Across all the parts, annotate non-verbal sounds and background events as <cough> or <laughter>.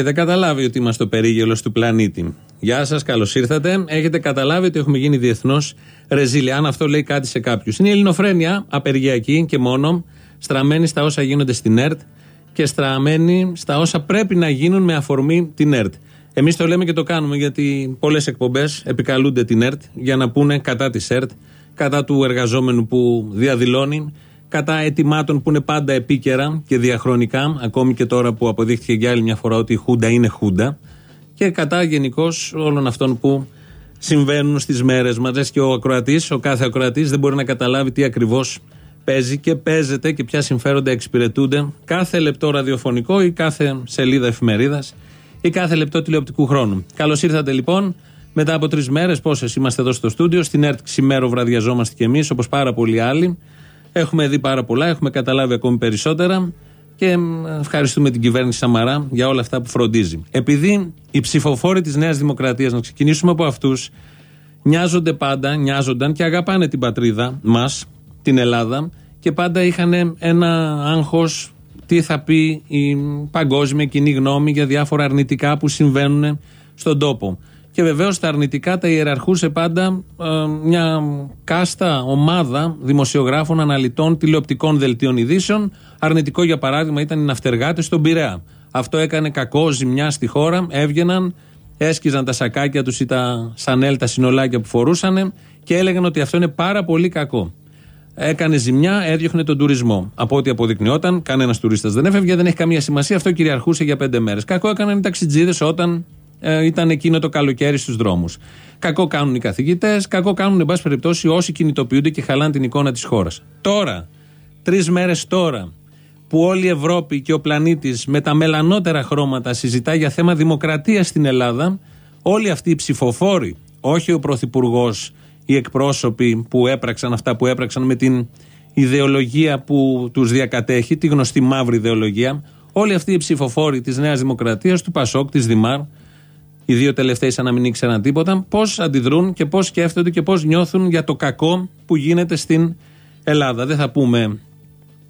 Έχετε καταλάβει ότι είμαστε ο περίγελος του πλανήτη. Γεια σας, καλώς ήρθατε. Έχετε καταλάβει ότι έχουμε γίνει διεθνώς ρεζίλια. Αν αυτό λέει κάτι σε κάποιους. Είναι η ελληνοφρένεια, απεργιακή και μόνο, στραμμένη στα όσα γίνονται στην ΕΡΤ και στραμμένη στα όσα πρέπει να γίνουν με αφορμή την ΕΡΤ. Εμείς το λέμε και το κάνουμε γιατί πολλές εκπομπές επικαλούνται την ΕΡΤ για να πούνε κατά της ΕΡΤ, κατά του εργαζόμενου που διαδηλώνει, κατά αιτημάτων που είναι πάντα επίκαιρα και διαχρονικά, ακόμη και τώρα που αποδείχθηκε για άλλη μια φορά ότι η Χούντα είναι Χούντα, και κατά γενικώς όλων αυτών που συμβαίνουν στις μέρες μας. Και ο ακροατής, ο κάθε ακροατής δεν μπορεί να καταλάβει τι ακριβώς παίζει και παίζεται και ποια συμφέροντα εξυπηρετούνται κάθε λεπτό ραδιοφωνικό ή κάθε σελίδα εφημερίδας ή κάθε λεπτό τηλεοπτικού χρόνου. Καλώς ήρθατε λοιπόν. Μετά από τρεις μέρες, πόσες; Είμαστε εδώ στο στούντιο, στην ΕΡΤ ξημέρο βραδιαζόμαστε κι εμείς, όπως πάρα πολλοί άλλοι. Έχουμε δει πάρα πολλά, έχουμε καταλάβει ακόμη περισσότερα και ευχαριστούμε την κυβέρνηση Σαμαρά για όλα αυτά που φροντίζει. Επειδή οι ψηφοφόροι της Νέας Δημοκρατίας, να ξεκινήσουμε από αυτούς, νοιάζονται πάντα, νοιάζονταν και αγαπάνε την πατρίδα μας, την Ελλάδα, και πάντα είχαν ένα άγχος τι θα πει η παγκόσμια κοινή γνώμη για διάφορα αρνητικά που συμβαίνουν στον τόπο. Και βεβαίως τα αρνητικά τα ιεραρχούσε πάντα ε, μια κάστα, ομάδα δημοσιογράφων, αναλυτών, τηλεοπτικών δελτίων ειδήσεων. Αρνητικό για παράδειγμα ήταν οι ναυτεργάτες στον Πειραιά. Αυτό έκανε κακό ζημιά στη χώρα. Έβγαιναν, έσκυζαν τα σακάκια τους ή τα σανέλ, τα συνολάκια που φορούσαν και έλεγαν ότι αυτό είναι πάρα πολύ κακό. Έκανε ζημιά, έδιωχνε τον τουρισμό. Από ό,τι αποδεικνυόταν, κανένας τουρίστας δεν έφευγε, δεν έχει καμία σημασία. Αυτό κυριαρχούσε για πέντε μέρες. Κακό έκαναν οι ταξιτζίδες όταν ε, ήταν εκείνο το καλοκαίρι στους δρόμους. Κακό κάνουν οι καθηγητές, κακό κάνουν, εν πάση περιπτώσει, όσοι κινητοποιούνται και χαλάνε την εικόνα της χώρας. Τώρα, τρεις μέρες τώρα, που όλη η Ευρώπη και ο πλανήτης με τα μελανότερα χρώματα συζητά για θέμα δημοκρατίας στην Ελλάδα, όλοι αυτοί οι ψηφοφόροι, όχι ο Πρωθυπουργός, οι εκπρόσωποι που έπραξαν αυτά που έπραξαν με την ιδεολογία που τους διακατέχει, τη γνωστή μαύρη ιδεολογία, όλοι αυτοί οι ψηφοφόροι της Νέας Δημοκρατίας, του Πασόκ, της Δημάρ, οι δύο τελευταίοι σαν να μην ήξεραν τίποτα, πώς αντιδρούν και πώς σκέφτονται και πώς νιώθουν για το κακό που γίνεται στην Ελλάδα. Δεν θα πούμε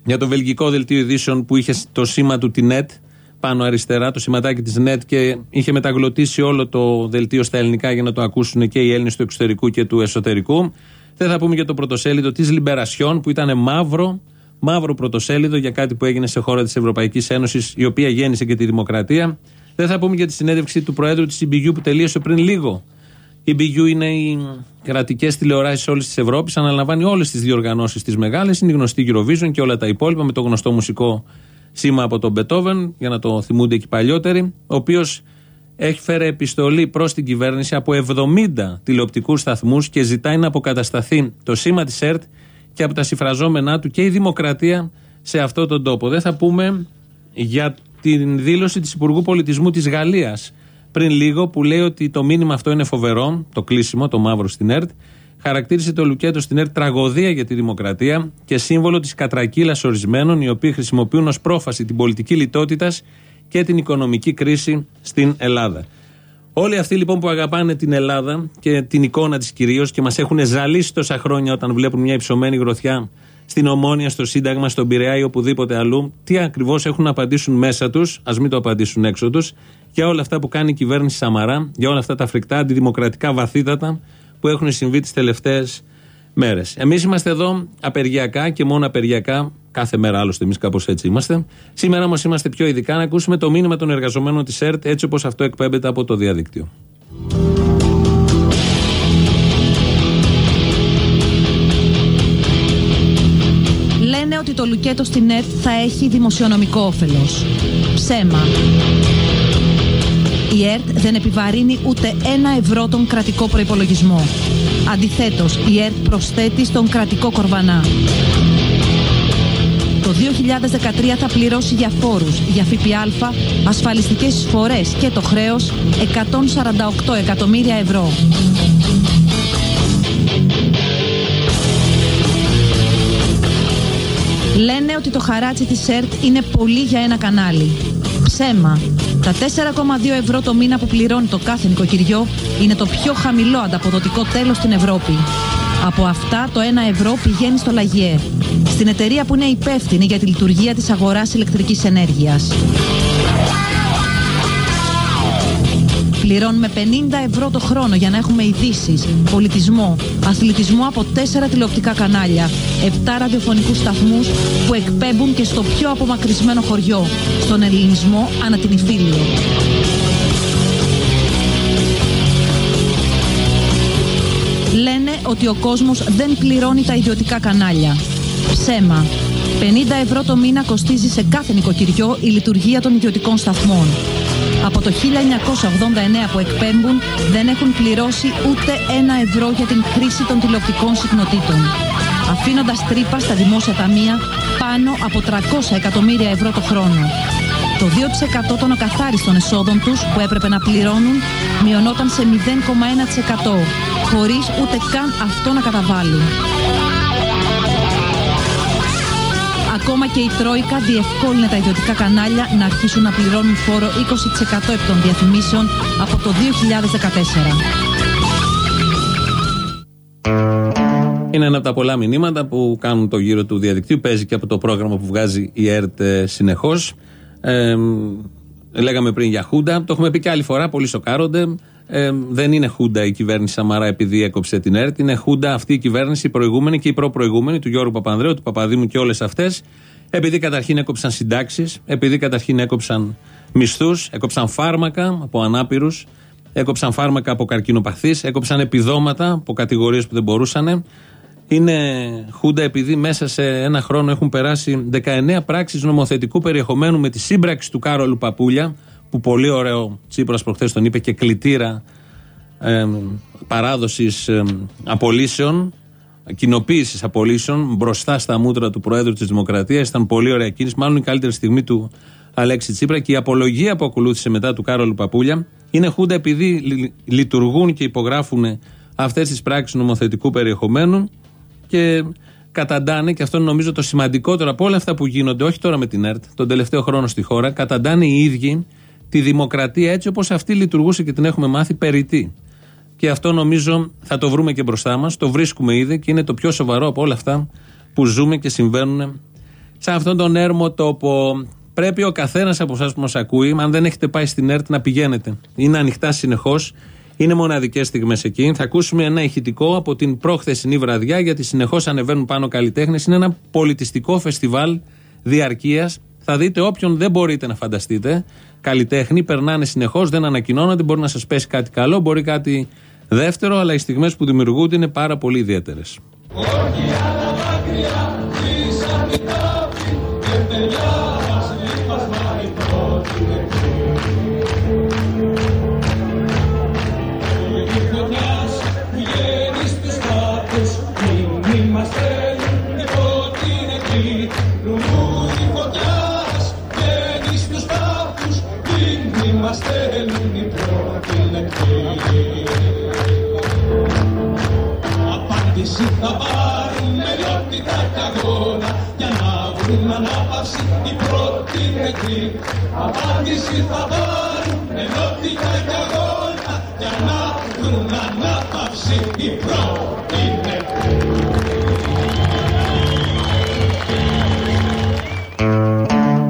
για το βελγικό δελτίο ειδήσεων που είχε το σήμα του την ΝΕΤ πάνω αριστερά, το σηματάκι της ΝΕΤ και είχε μεταγλωτήσει όλο το δελτίο στα ελληνικά για να το ακούσουν και οι Έλληνες του εξωτερικού και του εσωτερικού. Δεν θα πούμε για το πρωτοσέλιδο της Λιμπερασιών που ήταν μαύρο, μαύρο πρωτοσέλιδο για κάτι που έγινε σε χώρα της Ευρωπαϊκής Ένωσης, η οποία γέννησε και τη δημοκρατία. Δεν θα πούμε για τη συνέντευξη του Προέδρου της CBU που τελείωσε πριν λίγο. Η BU είναι οι κρατικές τηλεοράσεις όλης της Ευρώπης, αναλαμβάνει όλες τις διοργανώσεις τη μεγάλες, είναι η γνωστή Eurovision και όλα τα υπόλοιπα με το γνωστό μουσικό σήμα από τον Μπετόβεν, για να το θυμούνται και οι παλιότεροι, ο οποίος έχει φέρει επιστολή προς την κυβέρνηση από 70 τηλεοπτικούς σταθμούς και ζητάει να αποκατασταθεί το σήμα της ΕΡΤ και από τα συμφραζόμενά του και η δημοκρατία σε αυτόν τον τόπο. Δεν θα πούμε για την δήλωση της Υπουργού Πολιτισμού της Γαλλίας πριν λίγο που λέει ότι το μήνυμα αυτό είναι φοβερό, το κλείσιμο, το μαύρο στην ΕΡΤ. Χαρακτήρισε το Λουκέτο στην ΕΡΤ τραγωδία για τη δημοκρατία και σύμβολο της κατρακύλας ορισμένων οι οποίοι χρησιμοποιούν ως πρόφαση την πολιτική λιτότητας και την οικονομική κρίση στην Ελλάδα. Όλοι αυτοί λοιπόν που αγαπάνε την Ελλάδα και την εικόνα της κυρίως και μας έχουν ζαλίσει τόσα χρόνια όταν βλέπουν μια υψωμένη γροθιά στην Ομόνια, στο Σύνταγμα, στον Πειραιά ή οπουδήποτε αλλού, τι ακριβώς έχουν να απαντήσουν μέσα τους, ας μην το απαντήσουν έξω τους, για όλα αυτά που κάνει η κυβέρνηση Σαμαρά, για όλα αυτά τα φρικτά αντιδημοκρατικά βαθύτατα που έχουν συμβεί τις τελευταίες μέρες. Εμείς είμαστε εδώ απεργιακά και μόνο απεργιακά, κάθε μέρα άλλωστε εμείς κάπως έτσι είμαστε. Σήμερα όμως είμαστε πιο ειδικά να ακούσουμε το μήνυμα των εργαζομένων της ΕΡΤ έτσι όπως αυτό εκπέμπεται από το διαδίκτυο. Το λουκέτο στην ΕΡΤ θα έχει δημοσιονομικό όφελος. Ψέμα. Η ΕΡΤ δεν επιβαρύνει ούτε ένα ευρώ τον κρατικό προϋπολογισμό. Αντιθέτως, η ΕΡΤ προσθέτει στον κρατικό κορβανά. Το 2013 θα πληρώσει για φόρους, για ΦΠΑ, ασφαλιστικές εισφορές και το χρέος 148 εκατομμύρια ευρώ. Λένε ότι το χαράτσι της ΕΡΤ είναι πολύ για ένα κανάλι. Ψέμα. Τα 4,2 ευρώ το μήνα που πληρώνει το κάθε νοικοκυριό είναι το πιο χαμηλό ανταποδοτικό τέλος στην Ευρώπη. Από αυτά το 1 ευρώ πηγαίνει στο Λαγιέ, στην εταιρεία που είναι υπεύθυνη για τη λειτουργία της αγοράς ηλεκτρικής ενέργειας. Πληρώνουμε 50 ευρώ το χρόνο για να έχουμε ειδήσει, πολιτισμό, αθλητισμό από 4 τηλεοπτικά κανάλια, 7 ραδιοφωνικούς σταθμούς που εκπέμπουν και στο πιο απομακρυσμένο χωριό, στον ελληνισμό ανά την Ιφίλιο. Λένε ότι ο κόσμος δεν πληρώνει τα ιδιωτικά κανάλια. Ψέμα. 50 ευρώ το μήνα κοστίζει σε κάθε νοικοκυριό η λειτουργία των ιδιωτικών σταθμών. Από το 1989 που εκπέμπουν δεν έχουν πληρώσει ούτε ένα ευρώ για την χρήση των τηλεοπτικών συχνοτήτων. Αφήνοντας τρύπα στα δημόσια ταμεία πάνω από 300 εκατομμύρια ευρώ το χρόνο. Το 2% των ακαθάριστων εσόδων τους που έπρεπε να πληρώνουν μειωνόταν σε 0,1% χωρίς ούτε καν αυτό να καταβάλουν. Ακόμα και η Τρόικα διευκόλυνε τα ιδιωτικά κανάλια να αρχίσουν να πληρώνουν φόρο 20% εκ των διαφημίσεων από το 2014. Είναι ένα από τα πολλά μηνύματα που κάνουν το γύρο του διαδικτύου. Παίζει και από το πρόγραμμα που βγάζει η ΕΡΤ ε, συνεχώς. Ε, λέγαμε πριν για Χούντα. Το έχουμε πει και άλλη φορά. Πολλοί σοκάρονται. Ε, δεν είναι Χούντα η κυβέρνηση Σαμαρά επειδή έκοψε την ΕΡΤ. Είναι Χούντα αυτή η κυβέρνηση, η προηγούμενη και η προ-προηγούμενη του Γιώργου Παπανδρέου, του Παπαδήμου και όλες αυτές. Επειδή καταρχήν έκοψαν συντάξεις, επειδή καταρχήν έκοψαν μισθούς, έκοψαν φάρμακα από ανάπηρους, έκοψαν φάρμακα από καρκινοπαθείς, έκοψαν επιδόματα από κατηγορίες που δεν μπορούσαν. Είναι Χούντα επειδή μέσα σε ένα χρόνο έχουν περάσει 19 πράξεις νομοθετικού περιεχομένου με τη σύμπραξη του Κάρολου Παπούλια, που πολύ ωραίο Τσίπρας προχθές τον είπε και κλητήρα ε, παράδοσης ε, απολύσεων, κοινοποίησης απολύσεων μπροστά στα μούτρα του Προέδρου της Δημοκρατίας. Ήταν πολύ ωραία κίνηση, μάλλον η καλύτερη στιγμή του Αλέξη Τσίπρα. Και η απολογία που ακολούθησε μετά του Κάρολου Παπούλια είναι χούντα επειδή λειτουργούν και υπογράφουν αυτές τις πράξεις νομοθετικού περιεχομένου και καταντάνε, και αυτό είναι νομίζω το σημαντικότερο από όλα αυτά που γίνονται, όχι τώρα με την ΕΡΤ, τον τελευταίο χρόνο στη χώρα, καταντάνε οι ίδιοι τη δημοκρατία έτσι όπως αυτή λειτουργούσε και την έχουμε μάθει περιττή. Και αυτό νομίζω θα το βρούμε και μπροστά μας, το βρίσκουμε ήδη και είναι το πιο σοβαρό από όλα αυτά που ζούμε και συμβαίνουν σε αυτόν τον έρμο τόπο. Πρέπει ο καθένας από εσάς που μας ακούει, αν δεν έχετε πάει στην ΕΡΤ, να πηγαίνετε. Είναι ανοιχτά συνεχώς. Είναι μοναδικές στιγμές εκεί. Θα ακούσουμε ένα ηχητικό από την πρόχθεσινή βραδιά, γιατί συνεχώς ανεβαίνουν πάνω καλλιτέχνες. Είναι ένα πολιτιστικό φεστιβάλ διαρκείας. Θα δείτε όποιον δεν μπορείτε να φανταστείτε καλλιτέχνη, περνάνε συνεχώς, δεν ανακοινώνονται. Μπορεί να σας πέσει κάτι καλό, μπορεί κάτι δεύτερο, αλλά οι στιγμές που δημιουργούνται είναι πάρα πολύ ιδιαίτερες. Απάντηση θα πάρουν ενότητα και αγώνα για να βρουν ανάπαυση η πρώτη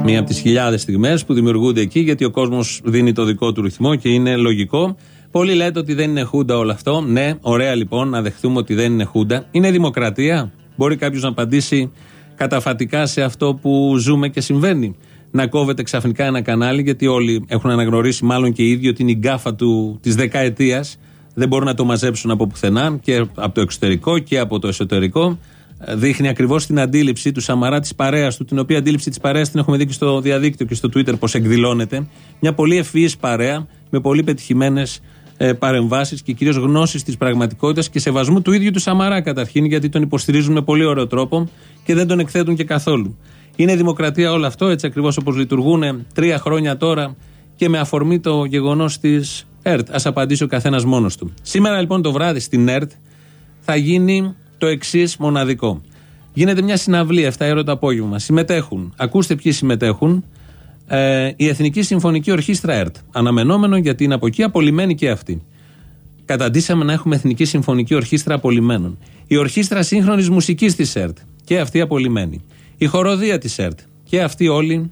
Μία από τις χιλιάδες στιγμές που δημιουργούνται εκεί, γιατί ο κόσμος δίνει το δικό του ρυθμό και είναι λογικό. Πολλοί λέτε ότι δεν είναι χούντα όλο αυτό. Ναι, ωραία λοιπόν να δεχτούμε ότι δεν είναι χούντα. Είναι δημοκρατία. Μπορεί κάποιος να απαντήσει καταφατικά σε αυτό που ζούμε και συμβαίνει να κόβεται ξαφνικά ένα κανάλι, γιατί όλοι έχουν αναγνωρίσει, μάλλον και οι ίδιοι, ότι είναι η γκάφα της δεκαετίας. Δεν μπορούν να το μαζέψουν από πουθενά και από το εξωτερικό και από το εσωτερικό. Δείχνει ακριβώς την αντίληψη του Σαμαρά της παρέας του, την οποία αντίληψη της παρέας την έχουμε δει και στο διαδίκτυο και στο Twitter πώς εκδηλώνεται. Μια πολύ ευφυής παρέα με πολύ πετυχημένες ε, παρεμβάσεις και κυρίως γνώση της πραγματικότητας και σεβασμού του ίδιου του Σαμαρά καταρχήν, γιατί τον υποστηρίζουν με πολύ ωραίο τρόπο και δεν τον εκθέτουν και καθόλου. Είναι δημοκρατία όλο αυτό, έτσι ακριβώς όπως λειτουργούν τρία χρόνια τώρα και με αφορμή το γεγονός της ΕΡΤ. Α απαντήσει ο καθένας μόνος του. Σήμερα λοιπόν το βράδυ στην ΕΡΤ θα γίνει το εξής μοναδικό. Γίνεται μια συναυλία 7 ώρα το απόγευμα. Συμμετέχουν, ακούστε ποιοι συμμετέχουν, ε, η Εθνική Συμφωνική Ορχήστρα ΕΡΤ. Αναμενόμενο γιατί είναι από εκεί απολυμμένη και αυτή. Καταντήσαμε να έχουμε Εθνική Συμφωνική Ορχήστρα απολυμμένων. Η Ορχήστρα Σύγχρονης Μουσικής της ΕΡΤ. Και αυτή απολυμμένη. Η χοροδία της ΕΡΤ. Και αυτοί όλοι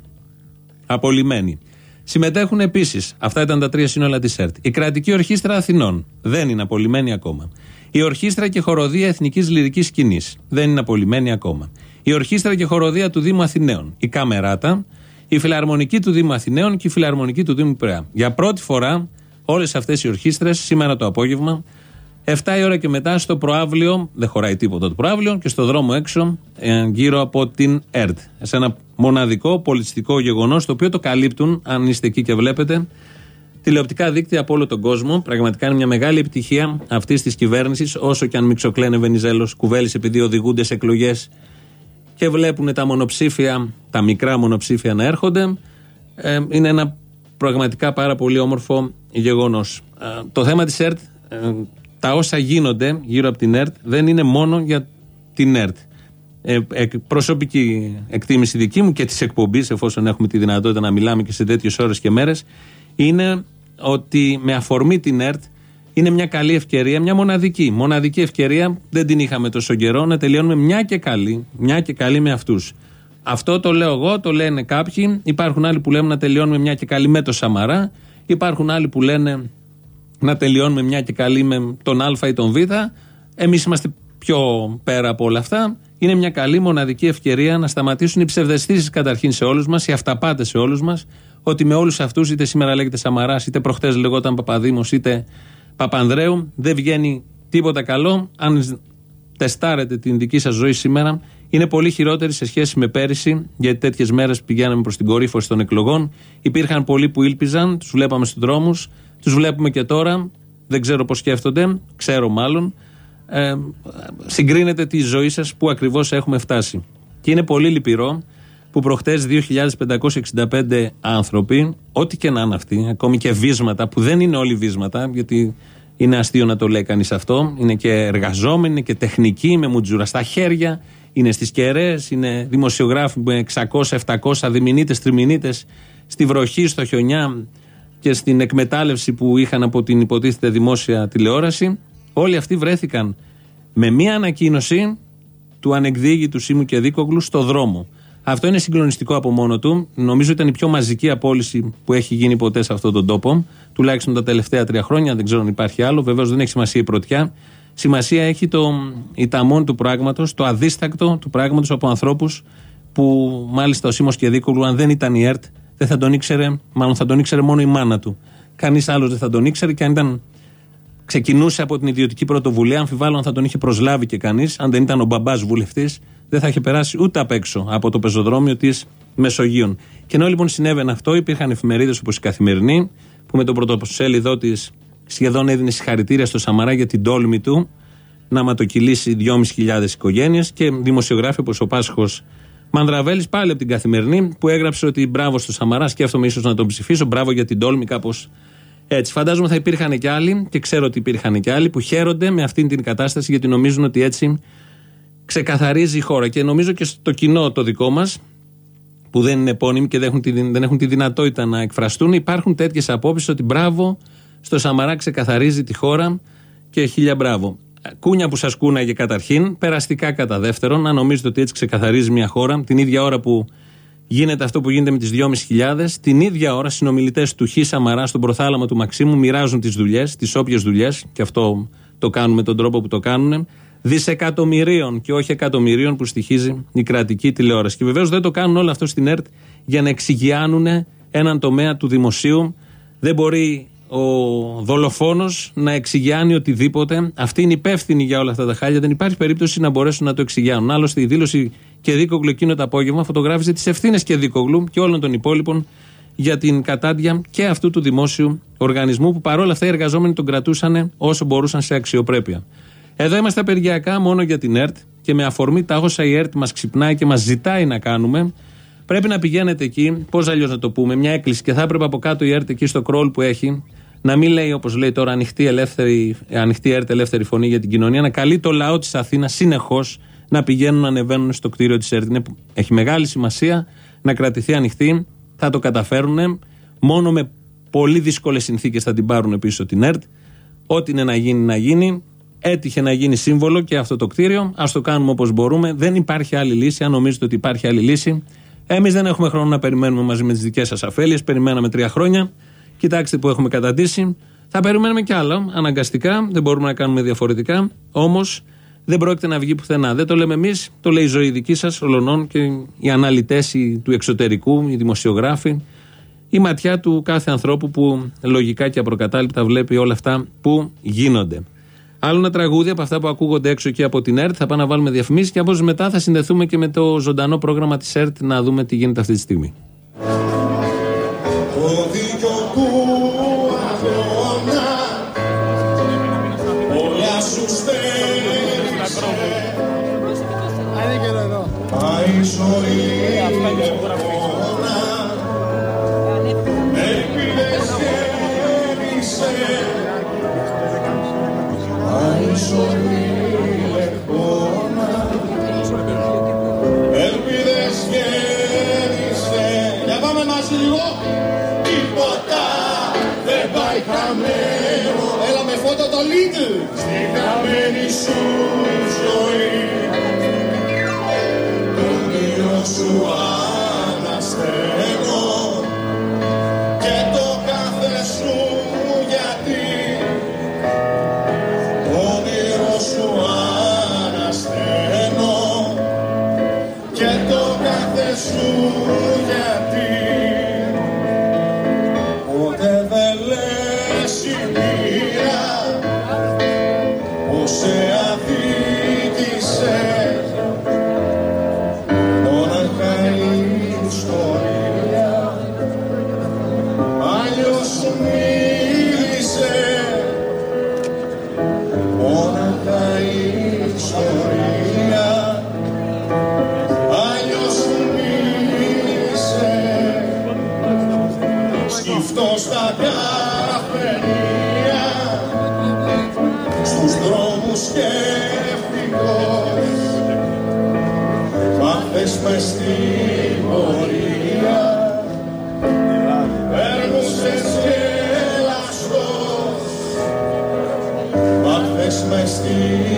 απολυμμένοι. Συμμετέχουν επίσης, αυτά ήταν τα τρία σύνολα της ΕΡΤ, η Κρατική Ορχήστρα Αθηνών. Δεν είναι απολυμμένη ακόμα. Η Ορχήστρα και Χοροδία Εθνικής Λυρικής Σκηνής. Δεν είναι απολυμμένη ακόμα. Η Ορχήστρα και Χοροδία του Δήμου Αθηναίων. Η Καμεράτα. Η Φιλαρμονική του Δήμου Αθηναίων και η Φιλαρμονική του Δήμου Πρέα. Για πρώτη φορά όλες αυτές οι ορχήστρες σήμερα το απόγευμα 7 η ώρα και μετά στο προάβλιο, δεν χωράει τίποτα το προάβλιο, και στο δρόμο έξω, ε, γύρω από την ΕΡΤ. Σε ένα μοναδικό πολιτιστικό γεγονός, το οποίο το καλύπτουν, αν είστε εκεί και βλέπετε, τηλεοπτικά δίκτυα από όλο τον κόσμο. Πραγματικά είναι μια μεγάλη επιτυχία αυτής της κυβέρνησης, όσο και αν μιξοκλαίνε Βενιζέλος κουβέλης επειδή οδηγούνται σε εκλογές και βλέπουν τα μονοψήφια, τα μικρά μονοψήφια να έρχονται. Ε, είναι ένα πραγματικά πάρα πολύ όμορφο γεγονός. Ε, το θέμα της ΕΡΤ τα όσα γίνονται γύρω από την ΕΡΤ δεν είναι μόνο για την ΕΡΤ. Ε, προσωπική εκτίμηση δική μου και της εκπομπής, εφόσον έχουμε τη δυνατότητα να μιλάμε και σε τέτοιες ώρες και μέρες, είναι ότι με αφορμή την ΕΡΤ είναι μια καλή ευκαιρία, μια μοναδική. Μοναδική ευκαιρία, δεν την είχαμε τόσο καιρό, να τελειώνουμε μια και καλή, μια και καλή με αυτούς. Αυτό το λέω εγώ, το λένε κάποιοι. Υπάρχουν άλλοι που λένε να τελειώνουμε μια και καλή με το Σαμαρά. Υπάρχουν άλλοι που λένε να τελειώνουμε μια και καλή με τον Α ή τον Β. Εμείς είμαστε πιο πέρα από όλα αυτά. Είναι μια καλή μοναδική ευκαιρία να σταματήσουν οι ψευδεστήσεις καταρχήν σε όλους μας, οι αυταπάτες σε όλους μας, ότι με όλους αυτούς, είτε σήμερα λέγεται Σαμαράς, είτε προχτές λεγόταν Παπαδήμος, είτε Παπανδρέου, δεν βγαίνει τίποτα καλό. Αν τεστάρετε την δική σας ζωή σήμερα, είναι πολύ χειρότερη σε σχέση με πέρυσι, γιατί τέτοιες μέρες πηγαίναμε προς την κορύφωση των εκλογών. Υπήρχαν πολλοί που ήλπιζαν, τους βλέπαμε στους δρόμους, τους βλέπουμε και τώρα. Δεν ξέρω πώς σκέφτονται, ξέρω μάλλον. Ε, συγκρίνετε τη ζωή σας που ακριβώς έχουμε φτάσει. Και είναι πολύ λυπηρό που προχτές 2.565 άνθρωποι, ό,τι και να είναι αυτοί, ακόμη και βίσματα, που δεν είναι όλοι βίσματα, γιατί είναι αστείο να το λέει κανείς αυτό, είναι και εργαζόμενοι, είναι και τεχνικοί, με μουτζούρα στα χέρια, είναι στις κεραίες, είναι δημοσιογράφοι με 600-700 διμηνίτες, τριμηνίτες στη βροχή, στο χιονιά, και στην εκμετάλλευση που είχαν από την υποτίθεται δημόσια τηλεόραση, όλοι αυτοί βρέθηκαν με μία ανακοίνωση του ανεκδίγητου Σίμου και Δίκογλου στο δρόμο. Αυτό είναι συγκλονιστικό από μόνο του. Νομίζω ήταν η πιο μαζική απόλυση που έχει γίνει ποτέ σε αυτόν τον τόπο, τουλάχιστον τα τελευταία τρία χρόνια. Δεν ξέρω αν υπάρχει άλλο. Βεβαίως δεν έχει σημασία η πρωτιά. Σημασία έχει το ιταμόν του πράγματος, το αδίστακτο του πράγματος από ανθρώπους που μάλιστα ο Σίμω και Δίκογλου, αν δεν ήταν η ΕΡΤ, δεν θα τον ήξερε, μάλλον θα τον ήξερε μόνο η μάνα του. Κανείς άλλος δεν θα τον ήξερε και αν ήταν, ξεκινούσε από την ιδιωτική πρωτοβουλία, αμφιβάλλω αν θα τον είχε προσλάβει και κανείς, αν δεν ήταν ο μπαμπάς βουλευτής, δεν θα είχε περάσει ούτε απ' έξω από το πεζοδρόμιο της Μεσογείων. Και ενώ λοιπόν συνέβαινε αυτό, υπήρχαν εφημερίδες όπως η Καθημερινή, που με τον πρωτοσέλιδό της σχεδόν έδινε συγχαρητήρια στο Σαμαρά για την τόλμη του να ματοκυλήσει 2.500 οικογένειες και δημοσιογράφοι όπως ο Πάσχος Μανδραβέλης πάλι από την καθημερινή που έγραψε ότι μπράβο στο Σαμαρά, σκέφτομαι ίσως να τον ψηφίσω, μπράβο για την τόλμη, κάπως έτσι. Φαντάζομαι θα υπήρχαν και άλλοι, και ξέρω ότι υπήρχαν και άλλοι, που χαίρονται με αυτήν την κατάσταση γιατί νομίζουν ότι έτσι ξεκαθαρίζει η χώρα. Και νομίζω και στο κοινό το δικό μας, που δεν είναι επώνυμοι και δεν έχουν, τη, δεν έχουν τη δυνατότητα να εκφραστούν, υπάρχουν τέτοιες απόψεις ότι μπράβο στο Σαμαρά ξεκαθαρίζει τη χώρα και χίλια μπράβο. Κούνια που σας κούναγε καταρχήν, περαστικά κατά δεύτερον, να νομίζετε ότι έτσι ξεκαθαρίζει μια χώρα, την ίδια ώρα που γίνεται αυτό που γίνεται με τις 2.500, την ίδια ώρα συνομιλητές του Χ Σαμαρά στον προθάλαμο του Μαξίμου μοιράζουν τις δουλειές, τις όποιες δουλειές, και αυτό το κάνουν με τον τρόπο που το κάνουν, δισεκατομμυρίων και όχι εκατομμυρίων που στοιχίζει η κρατική τηλεόραση. Και βεβαίως δεν το κάνουν όλο αυτό στην ΕΡΤ για να εξηγιάνουν έναν τομέα του δημοσίου. Δεν μπορεί ο δολοφόνος να εξηγιάνει οτιδήποτε. Αυτή είναι υπεύθυνη για όλα αυτά τα χάλια. Δεν υπάρχει περίπτωση να μπορέσουν να το εξηγιάνουν. Άλλωστε, η δήλωση και Δίκογλου εκείνο το απόγευμα φωτογράφησε τις ευθύνες και Δίκογλου και όλων των υπόλοιπων για την κατάντια και αυτού του δημόσιου οργανισμού που παρόλα αυτά οι εργαζόμενοι τον κρατούσαν όσο μπορούσαν σε αξιοπρέπεια. Εδώ είμαστε απεργιακά μόνο για την ΕΡΤ και με αφορμή τα όσα η ΕΡΤ μας ξυπνάει και μας ζητάει να κάνουμε. Πρέπει να πηγαίνετε εκεί, πώς αλλιώς να το πούμε, μια έκκληση και θα έπρεπε από κάτω η ΕΡΤ εκεί στο κρόλ που έχει να μην λέει όπως λέει τώρα ανοιχτή, ελεύθερη, ανοιχτή έρτε ελεύθερη φωνή για την κοινωνία, να καλεί το λαό της Αθήνας συνεχώς να πηγαίνουν να ανεβαίνουν στο κτίριο της ΕΡΤ. Έχει μεγάλη σημασία να κρατηθεί ανοιχτή. Θα το καταφέρουν. Μόνο με πολύ δύσκολες συνθήκες θα την πάρουν πίσω την ΕΡΤ. Ό,τι είναι να γίνει, να γίνει. Έτυχε να γίνει σύμβολο και αυτό το κτίριο. Α το κάνουμε όπως μπορούμε. Δεν υπάρχει άλλη λύση. Αν νομίζετε ότι υπάρχει άλλη λύση, Εμείς δεν έχουμε χρόνο να περιμένουμε μαζί με τις δικές σας αφέλειες. Περιμέναμε τρία χρόνια. Κοιτάξτε που έχουμε καταντήσει. Θα περιμένουμε κι άλλα. Αναγκαστικά. Δεν μπορούμε να κάνουμε διαφορετικά. Όμως δεν πρόκειται να βγει πουθενά. Δεν το λέμε εμείς. Το λέει η ζωή δική σας, ολονών και οι αναλυτές του εξωτερικού, οι δημοσιογράφοι. Η ματιά του κάθε ανθρώπου που λογικά και απροκατάληπτα βλέπει όλα αυτά που γίνονται. Άλλο ένα τραγούδι από αυτά που ακούγονται έξω και από την ΕΡΤ. Θα πάμε να βάλουμε διαφημίσεις και από μετά θα συνδεθούμε και με το ζωντανό πρόγραμμα της ΕΡΤ να δούμε τι γίνεται αυτή τη στιγμή. Sing. Αυτό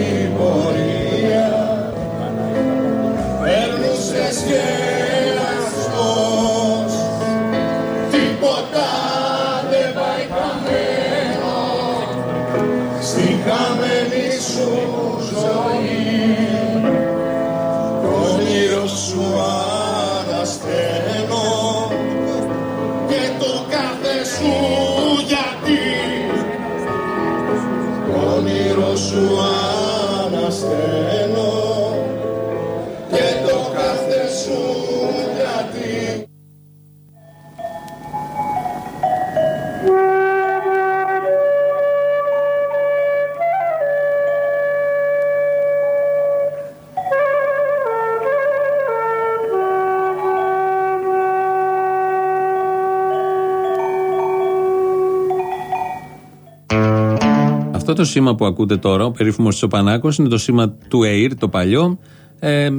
το σήμα που ακούτε τώρα, ο περίφημος Τσοπανάκο, είναι το σήμα του ΕΙΡ, το παλιό. Ε, ε,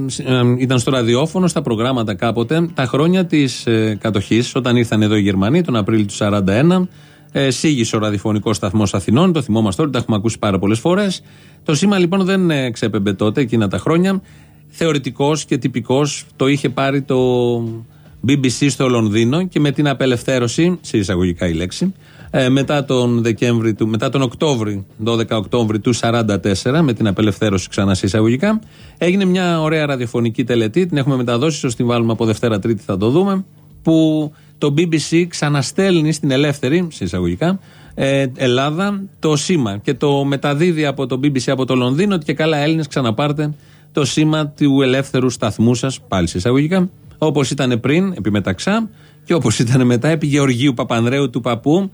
ήταν στο ραδιόφωνο, στα προγράμματα κάποτε, τα χρόνια της ε, κατοχής, όταν ήρθαν εδώ οι Γερμανοί, τον Απρίλιο του 1941. Ε, σήγησε ο ραδιοφωνικός σταθμός Αθηνών, το θυμόμαστε όλοι, τα έχουμε ακούσει πάρα πολλές φορές. Το σήμα λοιπόν δεν ε, ξέπεμπε τότε, εκείνα τα χρόνια. Θεωρητικός και τυπικός το είχε πάρει το BBC στο Λονδίνο και με την απελευθέρωση, σε εισαγωγικά η λέξη, ε, μετά, τον Δεκέμβρη του, μετά τον Οκτώβρη, 12 Οκτώβρη του 1944, με την απελευθέρωση ξανά σε εισαγωγικά, έγινε μια ωραία ραδιοφωνική τελετή. Την έχουμε μεταδώσει, ώστε την βάλουμε από Δευτέρα Τρίτη, θα το δούμε. Που το BBC ξαναστέλνει στην ελεύθερη, σε εισαγωγικά, ε, Ελλάδα το σήμα και το μεταδίδει από το BBC από το Λονδίνο ότι και καλά Έλληνες ξαναπάρτε το σήμα του ελεύθερου σταθμού σας, πάλι σε εισαγωγικά, όπως ήταν πριν, επί Μεταξά, και όπως ήταν μετά, επί Γεωργίου Παπανδρέου του Παππού,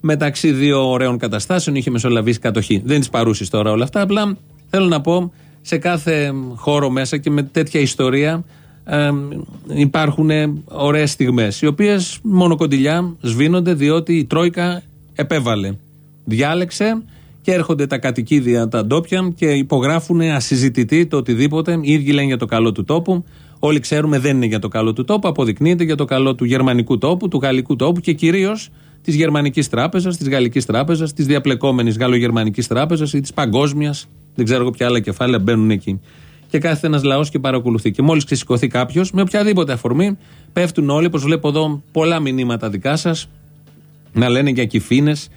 μεταξύ δύο ωραίων καταστάσεων είχε μεσολαβήσει κατοχή. Δεν τις παρούσεις τώρα όλα αυτά. Απλά θέλω να πω σε κάθε χώρο μέσα και με τέτοια ιστορία ε, υπάρχουν ωραίες στιγμές, οι οποίες μόνο κοντιλιά σβήνονται διότι η Τρόικα επέβαλε. Διάλεξε και έρχονται τα κατοικίδια τα ντόπια και υπογράφουν ασυζητητή το οτιδήποτε. Οι ίδιοι λένε για το καλό του τόπου. Όλοι ξέρουμε δεν είναι για το καλό του τόπου. Αποδεικνύεται για το καλό του γερμανικού τόπου, του γαλλικού τόπου και κυρίως της Γερμανικής Τράπεζας, της Γαλλικής Τράπεζας, της διαπλεκόμενης Γαλλογερμανικής Τράπεζας ή της Παγκόσμιας. Δεν ξέρω εγώ ποια άλλα κεφάλαια μπαίνουν εκεί. και κάθεται ένα λαός και παρακολουθεί. Και μόλις ξεσηκωθεί κάποιος, με οποιαδήποτε αφορμή, πέφτουν όλοι, όπως βλέπω εδώ πολλά μηνύματα δικά σας, να λένε για κυφίνες,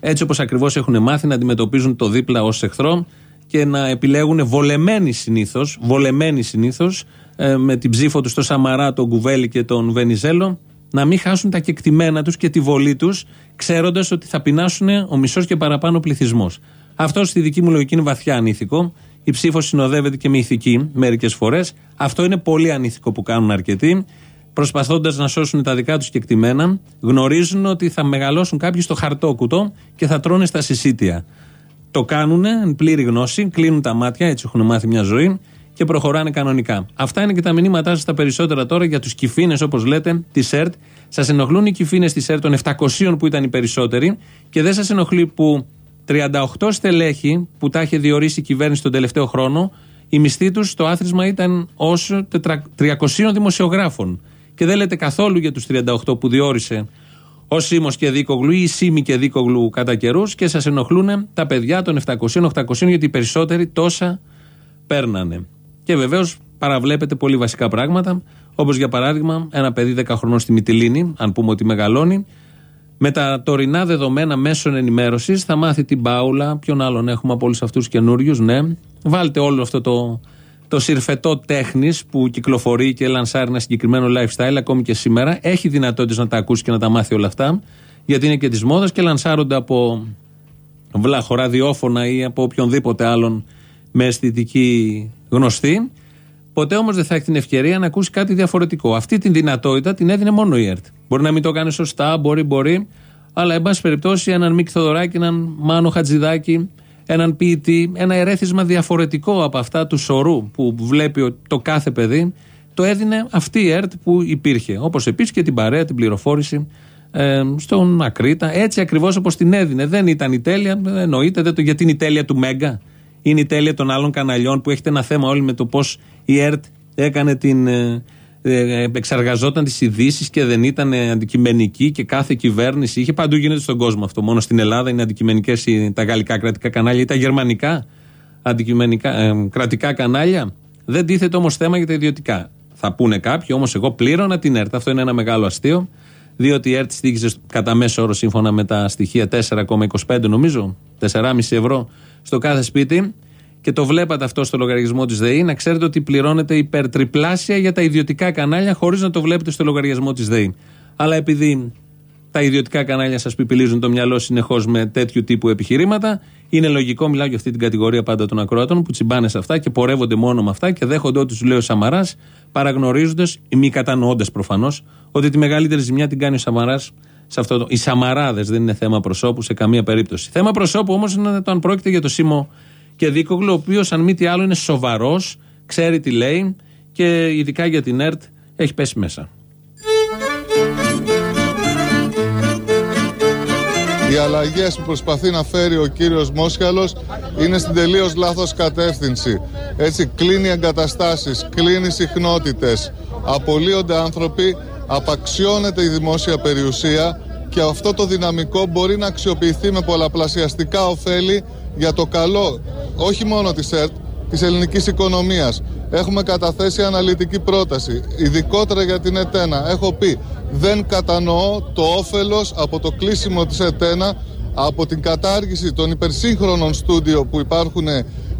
έτσι όπως ακριβώς έχουν μάθει να αντιμετωπίζουν το δίπλα ως εχθρό και να επιλέγουν βολεμένοι συνήθως, βολεμένοι συνήθως, ε, με την ψήφο τους στο Σαμαρά, τον Κουβέλη και τον Βενιζέλο, να μην χάσουν τα κεκτημένα τους και τη βολή τους, ξέροντας ότι θα πεινάσουν ο μισός και παραπάνω πληθυσμός. Αυτό στη δική μου λογική είναι βαθιά ανήθικο. Η ψήφος συνοδεύεται και με ηθική μερικές φορές. Αυτό είναι πολύ ανήθικο που κάνουν αρκετοί. Προσπαθώντας να σώσουν τα δικά τους κεκτημένα, γνωρίζουν ότι θα μεγαλώσουν κάποιοι στο χαρτόκουτο και θα τρώνε στα συσίτια. Το κάνουν εν πλήρη γνώση, κλείνουν τα μάτια, έτσι έχουν μάθει μια ζωή και προχωράνε κανονικά. Αυτά είναι και τα μηνύματά σας τα περισσότερα τώρα για τους κυφίνες, όπως λέτε, της ΕΡΤ. Σας ενοχλούν οι κυφίνες της ΕΡΤ των 700 που ήταν οι περισσότεροι και δεν σας ενοχλεί που 38 στελέχη που τα είχε διορίσει η κυβέρνηση τον τελευταίο χρόνο, η μισθή τους στο άθροισμα ήταν ως 300 δημοσιογράφων. Και δεν λέτε καθόλου για τους 38 που διόρισε ο Σίμος και Δίκογλου ή η Σίμη και Δίκογλου κατά καιρούς και σας ενοχλούν τα παιδιά των 700-800 γιατί οι περισσότεροι τόσα παίρνανε. Και βεβαίως παραβλέπετε πολύ βασικά πράγματα, όπως για παράδειγμα ένα παιδί 10 χρονών στη Μυτιλίνη, αν πούμε ότι μεγαλώνει, με τα τωρινά δεδομένα μέσων ενημέρωσης θα μάθει την Πάουλα. Ποιον άλλον έχουμε από όλους αυτούς του καινούριους, ναι. Βάλτε όλο αυτό το, το συρφετό τέχνης που κυκλοφορεί και λανσάρει ένα συγκεκριμένο lifestyle ακόμη και σήμερα. Έχει δυνατότητες να τα ακούσει και να τα μάθει όλα αυτά, γιατί είναι και της μόδας και λανσάρονται από βλάχο ραδιόφωνα ή από οποιονδήποτε άλλον με αισθητική γνωστή. Ποτέ όμως δεν θα έχει την ευκαιρία να ακούσει κάτι διαφορετικό. Αυτή τη δυνατότητα την έδινε μόνο η ΕΡΤ. Μπορεί να μην το κάνει σωστά, μπορεί, μπορεί. Αλλά, εν πάση περιπτώσει, έναν Μίκη Θοδωράκη, έναν Μάνο Χατζηδάκη, έναν ποιητή, ένα ερέθισμα διαφορετικό από αυτά του σωρού που βλέπει το κάθε παιδί, το έδινε αυτή η ΕΡΤ που υπήρχε. Όπως επίσης και την παρέα, την πληροφόρηση ε, στον Ακρίτα. Έτσι ακριβώς όπως την έδινε. Δεν ήταν η τέλεια, εννοείται, δεν το, γιατί είναι η τέλεια του Μέγκα. Είναι η τέλεια των άλλων καναλιών που έχετε ένα θέμα όλοι με το πώς η ΕΡΤ έκανε την. Ε, ε, εξαργαζόταν τις ειδήσεις και δεν ήταν αντικειμενική και κάθε κυβέρνηση είχε παντού γίνεται στον κόσμο αυτό. Μόνο στην Ελλάδα είναι αντικειμενικές τα γαλλικά κρατικά κανάλια ή τα γερμανικά αντικειμενικά, ε, κρατικά κανάλια. Δεν τίθεται όμως θέμα για τα ιδιωτικά. Θα πούνε κάποιοι, όμως εγώ πλήρωνα την ΕΡΤ. Αυτό είναι ένα μεγάλο αστείο. Διότι η ΕΡΤ στήχησε κατά μέσο όρο σύμφωνα με τα στοιχεία 4,25 νομίζω, 4,5 ευρώ στο κάθε σπίτι και το βλέπατε αυτό στο λογαριασμό της ΔΕΗ, να ξέρετε ότι πληρώνετε υπερτριπλάσια για τα ιδιωτικά κανάλια χωρίς να το βλέπετε στο λογαριασμό της ΔΕΗ. Αλλά επειδή τα ιδιωτικά κανάλια σας πιπιλίζουν το μυαλό συνεχώς με τέτοιου τύπου επιχειρήματα, είναι λογικό, μιλάω για αυτή την κατηγορία πάντα των ακροατών, που τσιμπάνε σε αυτά και πορεύονται μόνο με αυτά και δέχονται ό,τι τους λέει ο Σαμαράς, παραγνωρίζοντας ή μη κατανοώντας προφανώς ότι τη μεγαλύτερη ζημιά την κάνει ο Σαμαράς σε αυτό το. Οι Σαμαράδες δεν είναι θέμα προσώπου σε καμία περίπτωση. Θέμα προσώπου όμως είναι το αν πρόκειται για το Σίμω και Δίκογλου, ο οποίος αν μη τι άλλο είναι σοβαρός, ξέρει τι λέει και ειδικά για την ΕΡΤ έχει πέσει μέσα. Οι αλλαγές που προσπαθεί να φέρει ο κύριος Μόσχαλος είναι στην τελείως λάθος κατεύθυνση. Έτσι κλείνει εγκαταστάσεις, κλείνει συχνότητες, απολύονται άνθρωποι, απαξιώνεται η δημόσια περιουσία και αυτό το δυναμικό μπορεί να αξιοποιηθεί με πολλαπλασιαστικά ωφέλη για το καλό όχι μόνο της ΕΡΤ, της ελληνικής οικονομίας. Έχουμε καταθέσει αναλυτική πρόταση, ειδικότερα για την ΕΤΕΝΑ. Έχω πει, δεν κατανοώ το όφελος από το κλείσιμο της ΕΤΕΝΑ, από την κατάργηση των υπερσύγχρονων στούντιο που υπάρχουν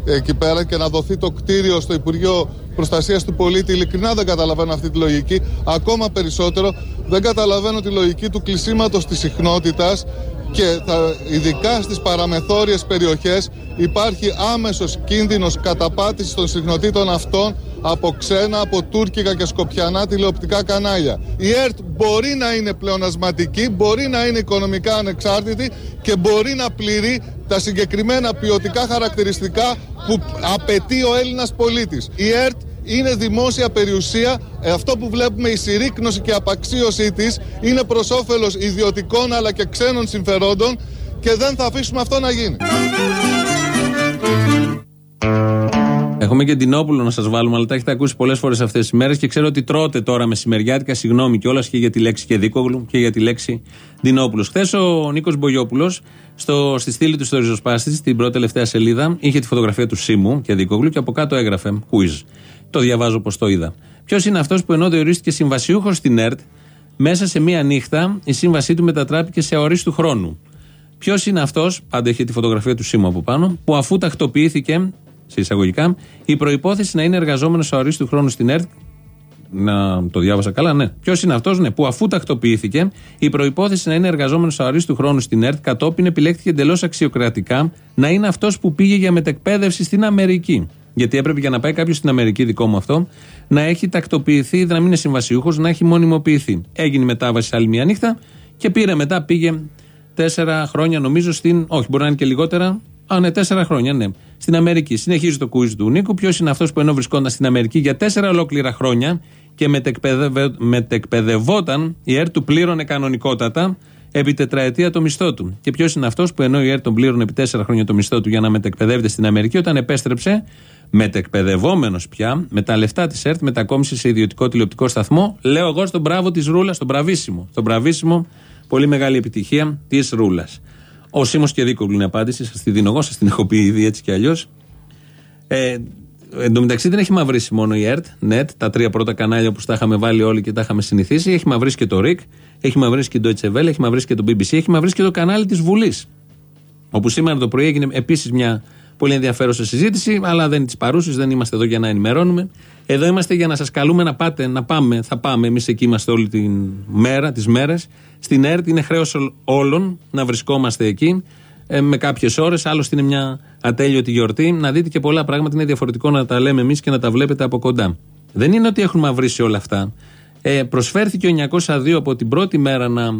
εκεί πέρα και να δοθεί το κτίριο στο Υπουργείο Προστασίας του Πολίτη. Ειλικρινά δεν καταλαβαίνω αυτή τη λογική. Ακόμα περισσότερο δεν καταλαβαίνω τη λογική του κλεισίματος της συχνότητας και θα, ειδικά στις παραμεθόριες περιοχές υπάρχει άμεσος κίνδυνος καταπάτησης των συχνοτήτων αυτών από ξένα, από τουρκικά και σκοπιανά τηλεοπτικά κανάλια. Η ΕΡΤ μπορεί να είναι πλεονασματική, μπορεί να είναι οικονομικά ανεξάρτητη και μπορεί να πληρεί τα συγκεκριμένα ποιοτικά χαρακτηριστικά που απαιτεί ο Έλληνας πολίτης. Η ΕΡΤ είναι δημόσια περιουσία. Ε, αυτό που βλέπουμε η συρρήκνωση και απαξίωσή της είναι προς όφελος ιδιωτικών αλλά και ξένων συμφερόντων και δεν θα αφήσουμε αυτό να γίνει. Έχουμε και την Όπουλο να σας βάλουμε, αλλά τα έχετε ακούσει πολλές φορές αυτές τις μέρες και ξέρω ότι τρώτε τώρα μεσημεριάτικα. Συγγνώμη κιόλας και για τη λέξη και δίκογλου και για τη λέξη Δινόπουλο. Χθες ο Νίκος Μπογιόπουλος στη στήλη του στο ριζοσπάστη, στην πρώτη τελευταία σελίδα, είχε τη φωτογραφία του Σίμου και δίκογλου και από κάτω έγραφε quiz. Το διαβάζω όπως το είδα. Ποιος είναι αυτός που ενώ διορίστηκε συμβασιούχος στην ΕΡΤ, μέσα σε μία νύχτα η σύμβασή του μετατράπηκε σε ορίστου χρόνου. Ποιος είναι αυτός, πάντα έχει τη φωτογραφία του Σίμου από πάνω, που αφού τακτοποιήθηκε, σε εισαγωγικά, η προπόθεση να είναι εργαζόμενος σε ορίστου χρόνου στην ΕΡΤ. Να το διάβασα καλά, ναι. Ποιος είναι αυτός, ναι, που αφού τακτοποιήθηκε, η προπόθεση να είναι εργαζόμενος σε ορίστου χρόνου στην ΕΡΤ κατόπιν επιλέχθηκε εντελώς αξιοκρατικά να είναι αυτός που πήγε για μετεκπαίδευση στην Αμερική. Γιατί έπρεπε για να πάει κάποιος στην Αμερική, δικό μου αυτό, να έχει τακτοποιηθεί, να μην είναι συμβασιούχος, να έχει μονιμοποιηθεί. Έγινε η μετάβαση άλλη μια νύχτα και πήρε μετά, πήγε τέσσερα χρόνια νομίζω στην. Όχι, μπορεί να είναι και λιγότερα. Α, ναι, τέσσερα χρόνια, ναι. Στην Αμερική. Συνεχίζει το quiz του Νίκου. Ποιος είναι αυτός που ενώ βρισκόταν στην Αμερική για τέσσερα ολόκληρα χρόνια και μετεκπαιδευόταν, η ΕΡΤ του πλήρωνε κανονικότατα επί τετραετία το μισθό του. Και ποιος είναι αυτός που ενώ η ΕΡΤ τον πλήρωνε επί τέσσερα χρόνια το μισθό του για να μετεκπαιδεύεται στην Αμερική, όταν επέστρεψε μετεκπαιδευόμενος πια, με τα λεφτά της ΕΡΤ, μετακόμισε σε ιδιωτικό τηλεοπτικό σταθμό. Λέω εγώ στον μπράβο της Ρούλας, στον μπραβίσιμο. Στον μπραβίσιμο, πολύ μεγάλη επιτυχία της Ρούλας. Ο Σίμω και δίκοπλη είναι απάντηση, σας τη δίνω εγώ, σας την έχω πει ήδη έτσι κι αλλιώς. Ε, Εν τω μεταξύ δεν έχει μαυρίσει μόνο η ΕΡΤ, NET, τα τρία πρώτα κανάλια που τα είχαμε βάλει όλοι και τα είχαμε συνηθίσει. Έχει μαυρίσει και το RIC, έχει μαυρίσει και το Deutsche Welle, έχει μαυρίσει και το BBC, έχει μαυρίσει και το κανάλι της Βουλής. Όπου σήμερα το πρωί έγινε επίσης μια πολύ ενδιαφέρουσα συζήτηση, αλλά δεν είναι της παρούσης, δεν είμαστε εδώ για να ενημερώνουμε. Εδώ είμαστε για να σας καλούμε να πάτε, να πάμε, θα πάμε. Εμείς εκεί είμαστε όλη τη μέρα, τις μέρες. Στην ΕΡΤ είναι χρέος όλων να βρισκόμαστε εκεί ε, με κάποιες ώρες. Άλλωστε είναι μια ατέλειωτη γιορτή. Να δείτε και πολλά πράγματα είναι διαφορετικό να τα λέμε εμείς και να τα βλέπετε από κοντά. Δεν είναι ότι έχουν μαυρίσει όλα αυτά. Ε, προσφέρθηκε ο 902 από την πρώτη μέρα να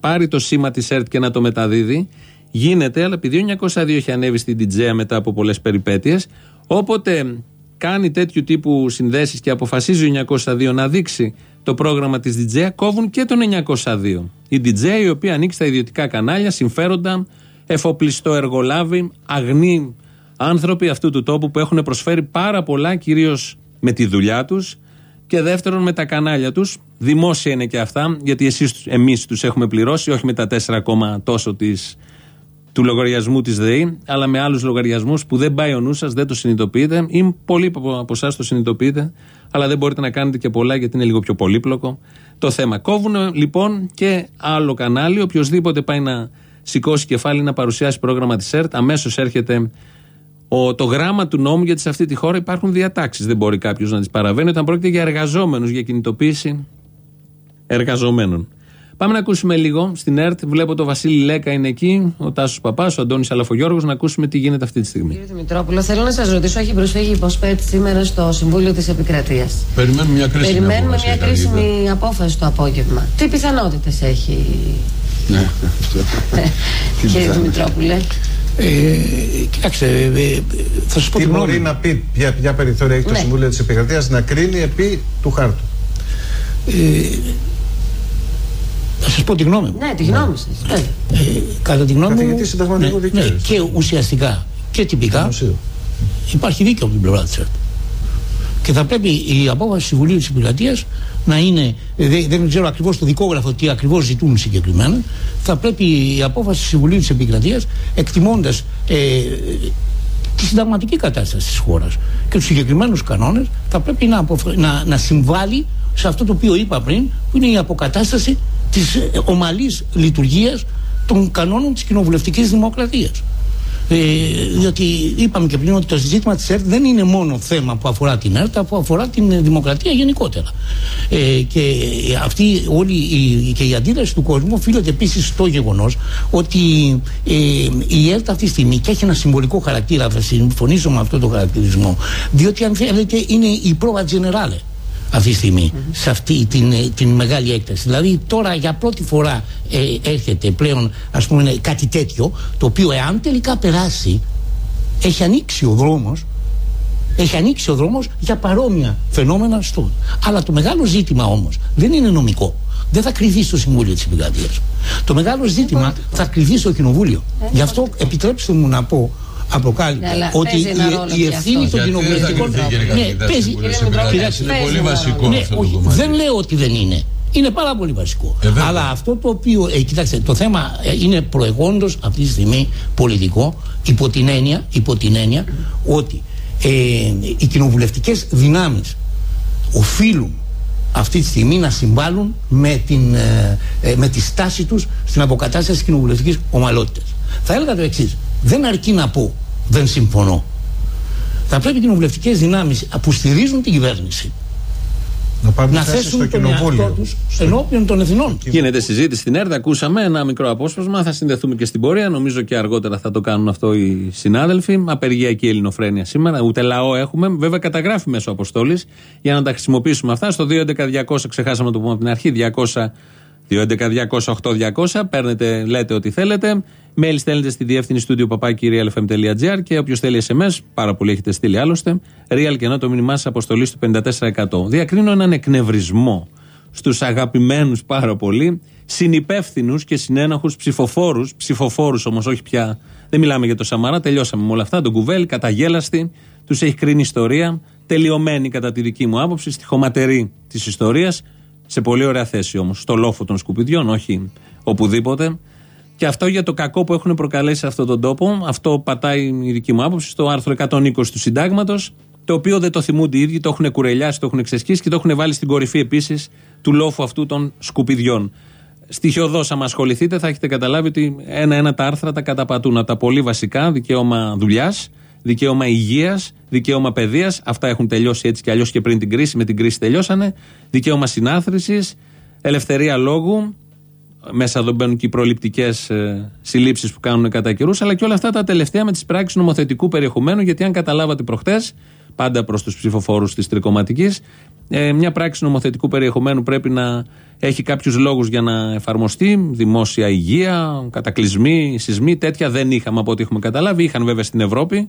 πάρει το σήμα της ΕΡΤ και να το μεταδίδει. Γίνεται, αλλά επειδή ο 902 έχει ανέβει στην DJ μετά από πολλές περιπέτειες, όποτε κάνει τέτοιου τύπου συνδέσεις και αποφασίζει ο 902 να δείξει το πρόγραμμα της DJ, κόβουν και τον 902. Η DJ η οποία ανοίξει τα ιδιωτικά κανάλια, συμφέροντα, εφοπλιστό εργολάβοι, αγνοί άνθρωποι αυτού του τόπου που έχουν προσφέρει πάρα πολλά κυρίως με τη δουλειά τους και δεύτερον με τα κανάλια τους. Δημόσια είναι και αυτά, γιατί εμείς τους έχουμε πληρώσει, όχι με τα 4 τόσο της, του λογαριασμού της ΔΕΗ, αλλά με άλλους λογαριασμούς που δεν πάει ο νους σας, δεν το συνειδητοποιείτε, ή πολλοί από εσάς το συνειδητοποιείτε, αλλά δεν μπορείτε να κάνετε και πολλά γιατί είναι λίγο πιο πολύπλοκο το θέμα. Κόβουν λοιπόν και άλλο κανάλι, οποιοδήποτε πάει να σηκώσει κεφάλι να παρουσιάσει πρόγραμμα της ΕΡΤ, αμέσως έρχεται ο, το γράμμα του νόμου, γιατί σε αυτή τη χώρα υπάρχουν διατάξεις. Δεν μπορεί κάποιος να τις παραβαίνει όταν πρόκειται για εργαζόμενους, για κινητοποίηση εργαζομένων. Πάμε να ακούσουμε λίγο στην ΕΡΤ. Βλέπω το Βασίλη Λέκα είναι εκεί, ο Τάσος Παπάς, ο Αντώνης Αλαφογιώργος, να ακούσουμε τι γίνεται αυτή τη στιγμή. Κύριε Δημητρόπουλο, θέλω να σας ρωτήσω, έχει προσφύγει η Ποσπέτ σήμερα στο Συμβούλιο της Επικρατείας; Περιμένουμε μια κρίσιμη, Περιμένουμε μια κρίσιμη απόφαση το απόγευμα. Τι πιθανότητες έχει; Ναι. <laughs> Κύριε Δημητρόπουλε. Ε, κοιτάξτε, ε, ε, θα σας πω Τι μπορεί να πει, ποια, ποια περιθώρια έχει το ναι. Συμβούλιο της Επικρατείας να κρίνει επί του χάρτου. Ε, θα σας πω τη γνώμη μου. Ναι, τη γνώμη σας. Ναι. Ε, κατά τη γνώμη μου. Ναι, ναι, και ουσιαστικά και τυπικά υπάρχει δίκιο από την πλευρά της ΕΡΤ. Και θα πρέπει η απόφαση του Συμβουλίου της Επικρατείας να είναι. Δεν, δεν ξέρω ακριβώς το δικόγραφο τι ακριβώς ζητούν συγκεκριμένα. Θα πρέπει η απόφαση του Συμβουλίου της Επικρατείας, εκτιμώντας ε, τη συνταγματική κατάσταση της χώρας και τους συγκεκριμένους κανόνες, θα πρέπει να, να, να συμβάλλει σε αυτό το οποίο είπα πριν, που είναι η αποκατάσταση της ε, ομαλής λειτουργίας των κανόνων της κοινοβουλευτικής δημοκρατίας. Ε, διότι είπαμε και πριν ότι το ζήτημα της ΕΡΤ δεν είναι μόνο θέμα που αφορά την ΕΡΤ, που αφορά την δημοκρατία γενικότερα. Ε, και αυτή όλη η, και η αντίδραση του κόσμου οφείλεται επίσης στο γεγονός ότι ε, η ΕΡΤ αυτή τη στιγμή και έχει ένα συμβολικό χαρακτήρα, θα συμφωνήσω με αυτό το χαρακτηρισμό, διότι αν θέλετε είναι η πρόβα generale αυτή τη στιγμή σε αυτή την, ε, την μεγάλη έκταση. Δηλαδή τώρα για πρώτη φορά ε, έρχεται πλέον ας πούμε κάτι τέτοιο το οποίο εάν τελικά περάσει έχει ανοίξει ο δρόμος έχει ανοίξει ο δρόμος για παρόμοια φαινόμενα στο. Αλλά το μεγάλο ζήτημα όμως δεν είναι νομικό. Δεν θα κρυθεί στο Συμβούλιο της Επικρατείας. Το μεγάλο ζήτημα θα κρυθεί στο Κοινοβούλιο. Γι' αυτό επιτρέψτε μου να πω αποκάλυψε Ναι, αλλά ότι παίζει ένα ρόλο η, η και ευθύνη αυτός. των Γιατί δεν θα κοινοβουλευτικών. κρυφτεί, κύριε Ναι, Καπιτά, παίζει. στην Βουλή Κύριε Επικράτειας. Μητρόπουλο, Είναι παίζει πολύ ένα βασικό ρόλο. Ναι, αυτό το όχι, κομμάτι. δεν λέω ότι δεν είναι. Είναι πάρα πολύ βασικό. Ε, βέβαια. Αλλά αυτό το οποίο. Ε, κοιτάξτε, το θέμα ε, είναι προεγόντως αυτή τη στιγμή πολιτικό υπό την έννοια, υπό την έννοια ότι ε, οι κοινοβουλευτικές δυνάμεις οφείλουν αυτή τη στιγμή να συμβάλλουν με, την, ε, ε, με τη στάση τους στην αποκατάσταση της κοινοβουλευτικής ομαλότητας. Θα έλεγα το εξής. Δεν αρκεί να πω δεν συμφωνώ. Θα πρέπει οι κοινοβουλευτικές δυνάμεις που στηρίζουν την κυβέρνηση Να πάρουν να θέση θέσουν στο τον εαυτό κοινοβούλιο. τους ενώπιον των εθνών. Γίνεται συζήτηση στην ΕΡΤ, ακούσαμε ένα μικρό απόσπασμα. Θα συνδεθούμε και στην πορεία. Νομίζω και αργότερα θα το κάνουν αυτό οι συνάδελφοι. Απεργιακή ελληνοφρένεια σήμερα. Ούτε λαό έχουμε. Βέβαια, καταγράφει μέσω αποστόλης για να τα χρησιμοποιήσουμε αυτά. Στο 2.11.200 ξεχάσαμε να το πούμε από την αρχή. 200. 2.11.200.8.200 Παίρνετε, λέτε ό,τι θέλετε. Mail στέλνετε στη διεύθυνση studio papakirialfm.gr και όποιος θέλει SMS, πάρα πολύ έχετε στείλει άλλωστε. Real και ενώ το μήνυμά σας αποστολής στο 54%. Διακρίνω έναν εκνευρισμό στους αγαπημένους πάρα πολύ, συνυπεύθυνους και συνένοχους ψηφοφόρους. Ψηφοφόρους όμως, όχι πια. Δεν μιλάμε για το Σαμαρά, τελειώσαμε με όλα αυτά. Τον κουβέλ, καταγέλαστη, τους έχει κρίνει ιστορία. Τελειωμένη κατά τη δική μου άποψη, στη χωματερή της ιστορίας. Σε πολύ ωραία θέση όμως. Στο λόφο των σκουπιδιών, όχι οπουδήποτε. Και αυτό για το κακό που έχουν προκαλέσει σε αυτόν τον τόπο, αυτό πατάει η δική μου άποψη στο άρθρο 120 του Συντάγματος, το οποίο δεν το θυμούνται οι ίδιοι, το έχουν κουρελιάσει, το έχουν ξεσκίσει και το έχουν βάλει στην κορυφή επίσης του λόφου αυτού των σκουπιδιών. Στοιχειοδός, άμα ασχοληθείτε, θα έχετε καταλάβει ότι ένα-ένα τα άρθρα τα καταπατούν. Από τα πολύ βασικά, δικαίωμα δουλειάς, δικαίωμα υγείας, δικαίωμα παιδείας. Αυτά έχουν τελειώσει έτσι κι αλλιώς και πριν την κρίση. Με την κρίση τελειώσανε. Δικαίωμα συνάθρησης, ελευθερία λόγου. Μέσα εδώ μπαίνουν και οι προληπτικές ε, συλλήψεις που κάνουν κατά καιρούς, αλλά και όλα αυτά τα τελευταία με τις πράξεις νομοθετικού περιεχομένου. Γιατί αν καταλάβατε προχτές, πάντα προς τους ψηφοφόρους της Τρικοματική, ε, μια πράξη νομοθετικού περιεχομένου πρέπει να έχει κάποιους λόγους για να εφαρμοστεί. Δημόσια υγεία, κατακλυσμοί, σεισμοί, τέτοια δεν είχαμε από ό,τι έχουμε καταλάβει. Είχαν βέβαια στην Ευρώπη,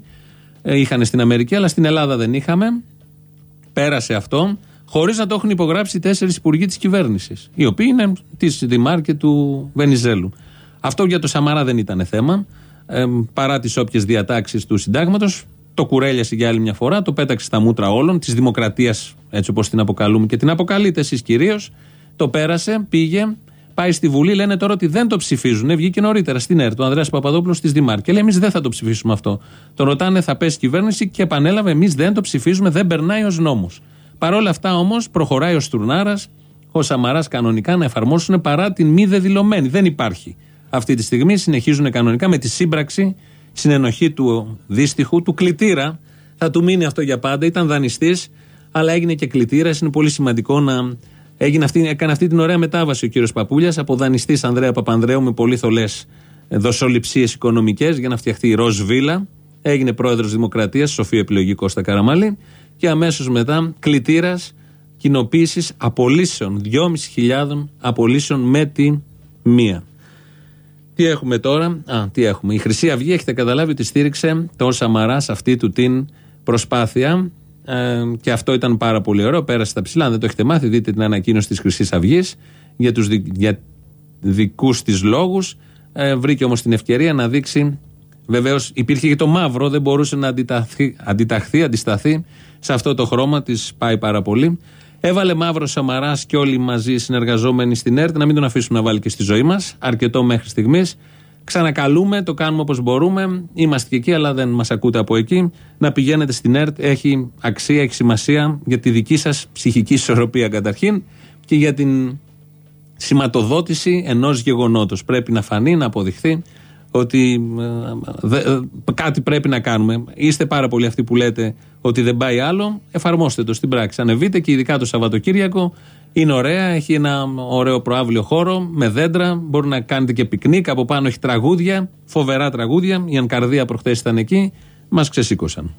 ε, είχαν στην Αμερική, αλλά στην Ελλάδα δεν είχαμε. Πέρασε αυτό, χωρίς να το έχουν υπογράψει τέσσερις υπουργοί της κυβέρνησης, οι οποίοι είναι της Δημάρ και του Βενιζέλου. Αυτό για το Σαμαρά δεν ήταν θέμα. Ε, παρά τις όποιες διατάξεις του συντάγματος, το κουρέλιασε για άλλη μια φορά, το πέταξε στα μούτρα όλων, της δημοκρατίας, έτσι όπως την αποκαλούμε και την αποκαλείτε εσείς κυρίως. Το πέρασε, πήγε, πάει στη Βουλή. Λένε τώρα ότι δεν το ψηφίζουν. Βγήκε νωρίτερα στην ΕΡΤ, ο Ανδρέας Παπαδόπουλος της Δημάρ. Και λέει: Εμείς δεν θα το ψηφίσουμε αυτό. Τον ρωτάνε, θα πέσει κυβέρνηση και επανέλαβε: Εμείς δεν το ψηφίζουμε, δεν περνάει ως νόμος. Παρ' όλα αυτά όμως προχωράει ο Στουρνάρας, ο Σαμαράς κανονικά να εφαρμόσουν παρά την μη δεδηλωμένη. Δεν υπάρχει. Αυτή τη στιγμή συνεχίζουν κανονικά με τη σύμπραξη, συνενοχή του δύστιχου, του κλητήρα. Θα του μείνει αυτό για πάντα. Ήταν δανειστής, αλλά έγινε και κλητήρας. Είναι πολύ σημαντικό να. Έγινε αυτή, έκανε αυτή την ωραία μετάβαση ο κύριος Παπούλιας από δανειστής Ανδρέα Παπανδρέου με πολύ θολές δοσοληψίες οικονομικές για να φτιαχτεί η Ροζ Βίλα. Έγινε πρόεδρος Δημοκρατίας, σοφή επιλογή Κώστα Καραμαλή. Και αμέσως μετά κλητήρας κοινοποίησης απολύσεων. 2.500 απολύσεων με τη μία. Τι έχουμε τώρα, Α, τι έχουμε. Η Χρυσή Αυγή έχετε καταλάβει ότι στήριξε τον Σαμαρά σε αυτή του την προσπάθεια. Ε, και αυτό ήταν πάρα πολύ ωραίο. Πέρασε στα ψηλά. Αν δεν το έχετε μάθει, δείτε την ανακοίνωση της Χρυσής Αυγής για τους για δικούς της λόγους. Ε, βρήκε όμως την ευκαιρία να δείξει. Βεβαίως υπήρχε και το μαύρο, δεν μπορούσε να αντιταχθεί, αντιταχθεί, αντισταθεί σε αυτό το χρώμα. Της πάει πάρα πολύ. Έβαλε μαύρο Σαμαράς και όλοι μαζί συνεργαζόμενοι στην ΕΡΤ να μην τον αφήσουμε να βάλει και στη ζωή μας. Αρκετό μέχρι στιγμής. Ξανακαλούμε, το κάνουμε όπως μπορούμε. Είμαστε και εκεί, αλλά δεν μας ακούτε από εκεί. Να πηγαίνετε στην ΕΡΤ. Έχει αξία, έχει σημασία για τη δική σας ψυχική ισορροπία καταρχήν και για την σηματοδότηση ενός γεγονότος. Πρέπει να φανεί, να αποδειχθεί ότι ε, δε, ε, κάτι πρέπει να κάνουμε. Είστε πάρα πολλοί αυτοί που λέτε ότι δεν πάει άλλο. Εφαρμόστε το στην πράξη. Ανεβείτε και ειδικά το Σαββατοκύριακο. Είναι ωραία, έχει ένα ωραίο προάβλιο χώρο με δέντρα. Μπορεί να κάνετε και πικνίκ. Από πάνω έχει τραγούδια, φοβερά τραγούδια. Η Ανκαρδία προχθές ήταν εκεί. Μας ξεσήκωσαν.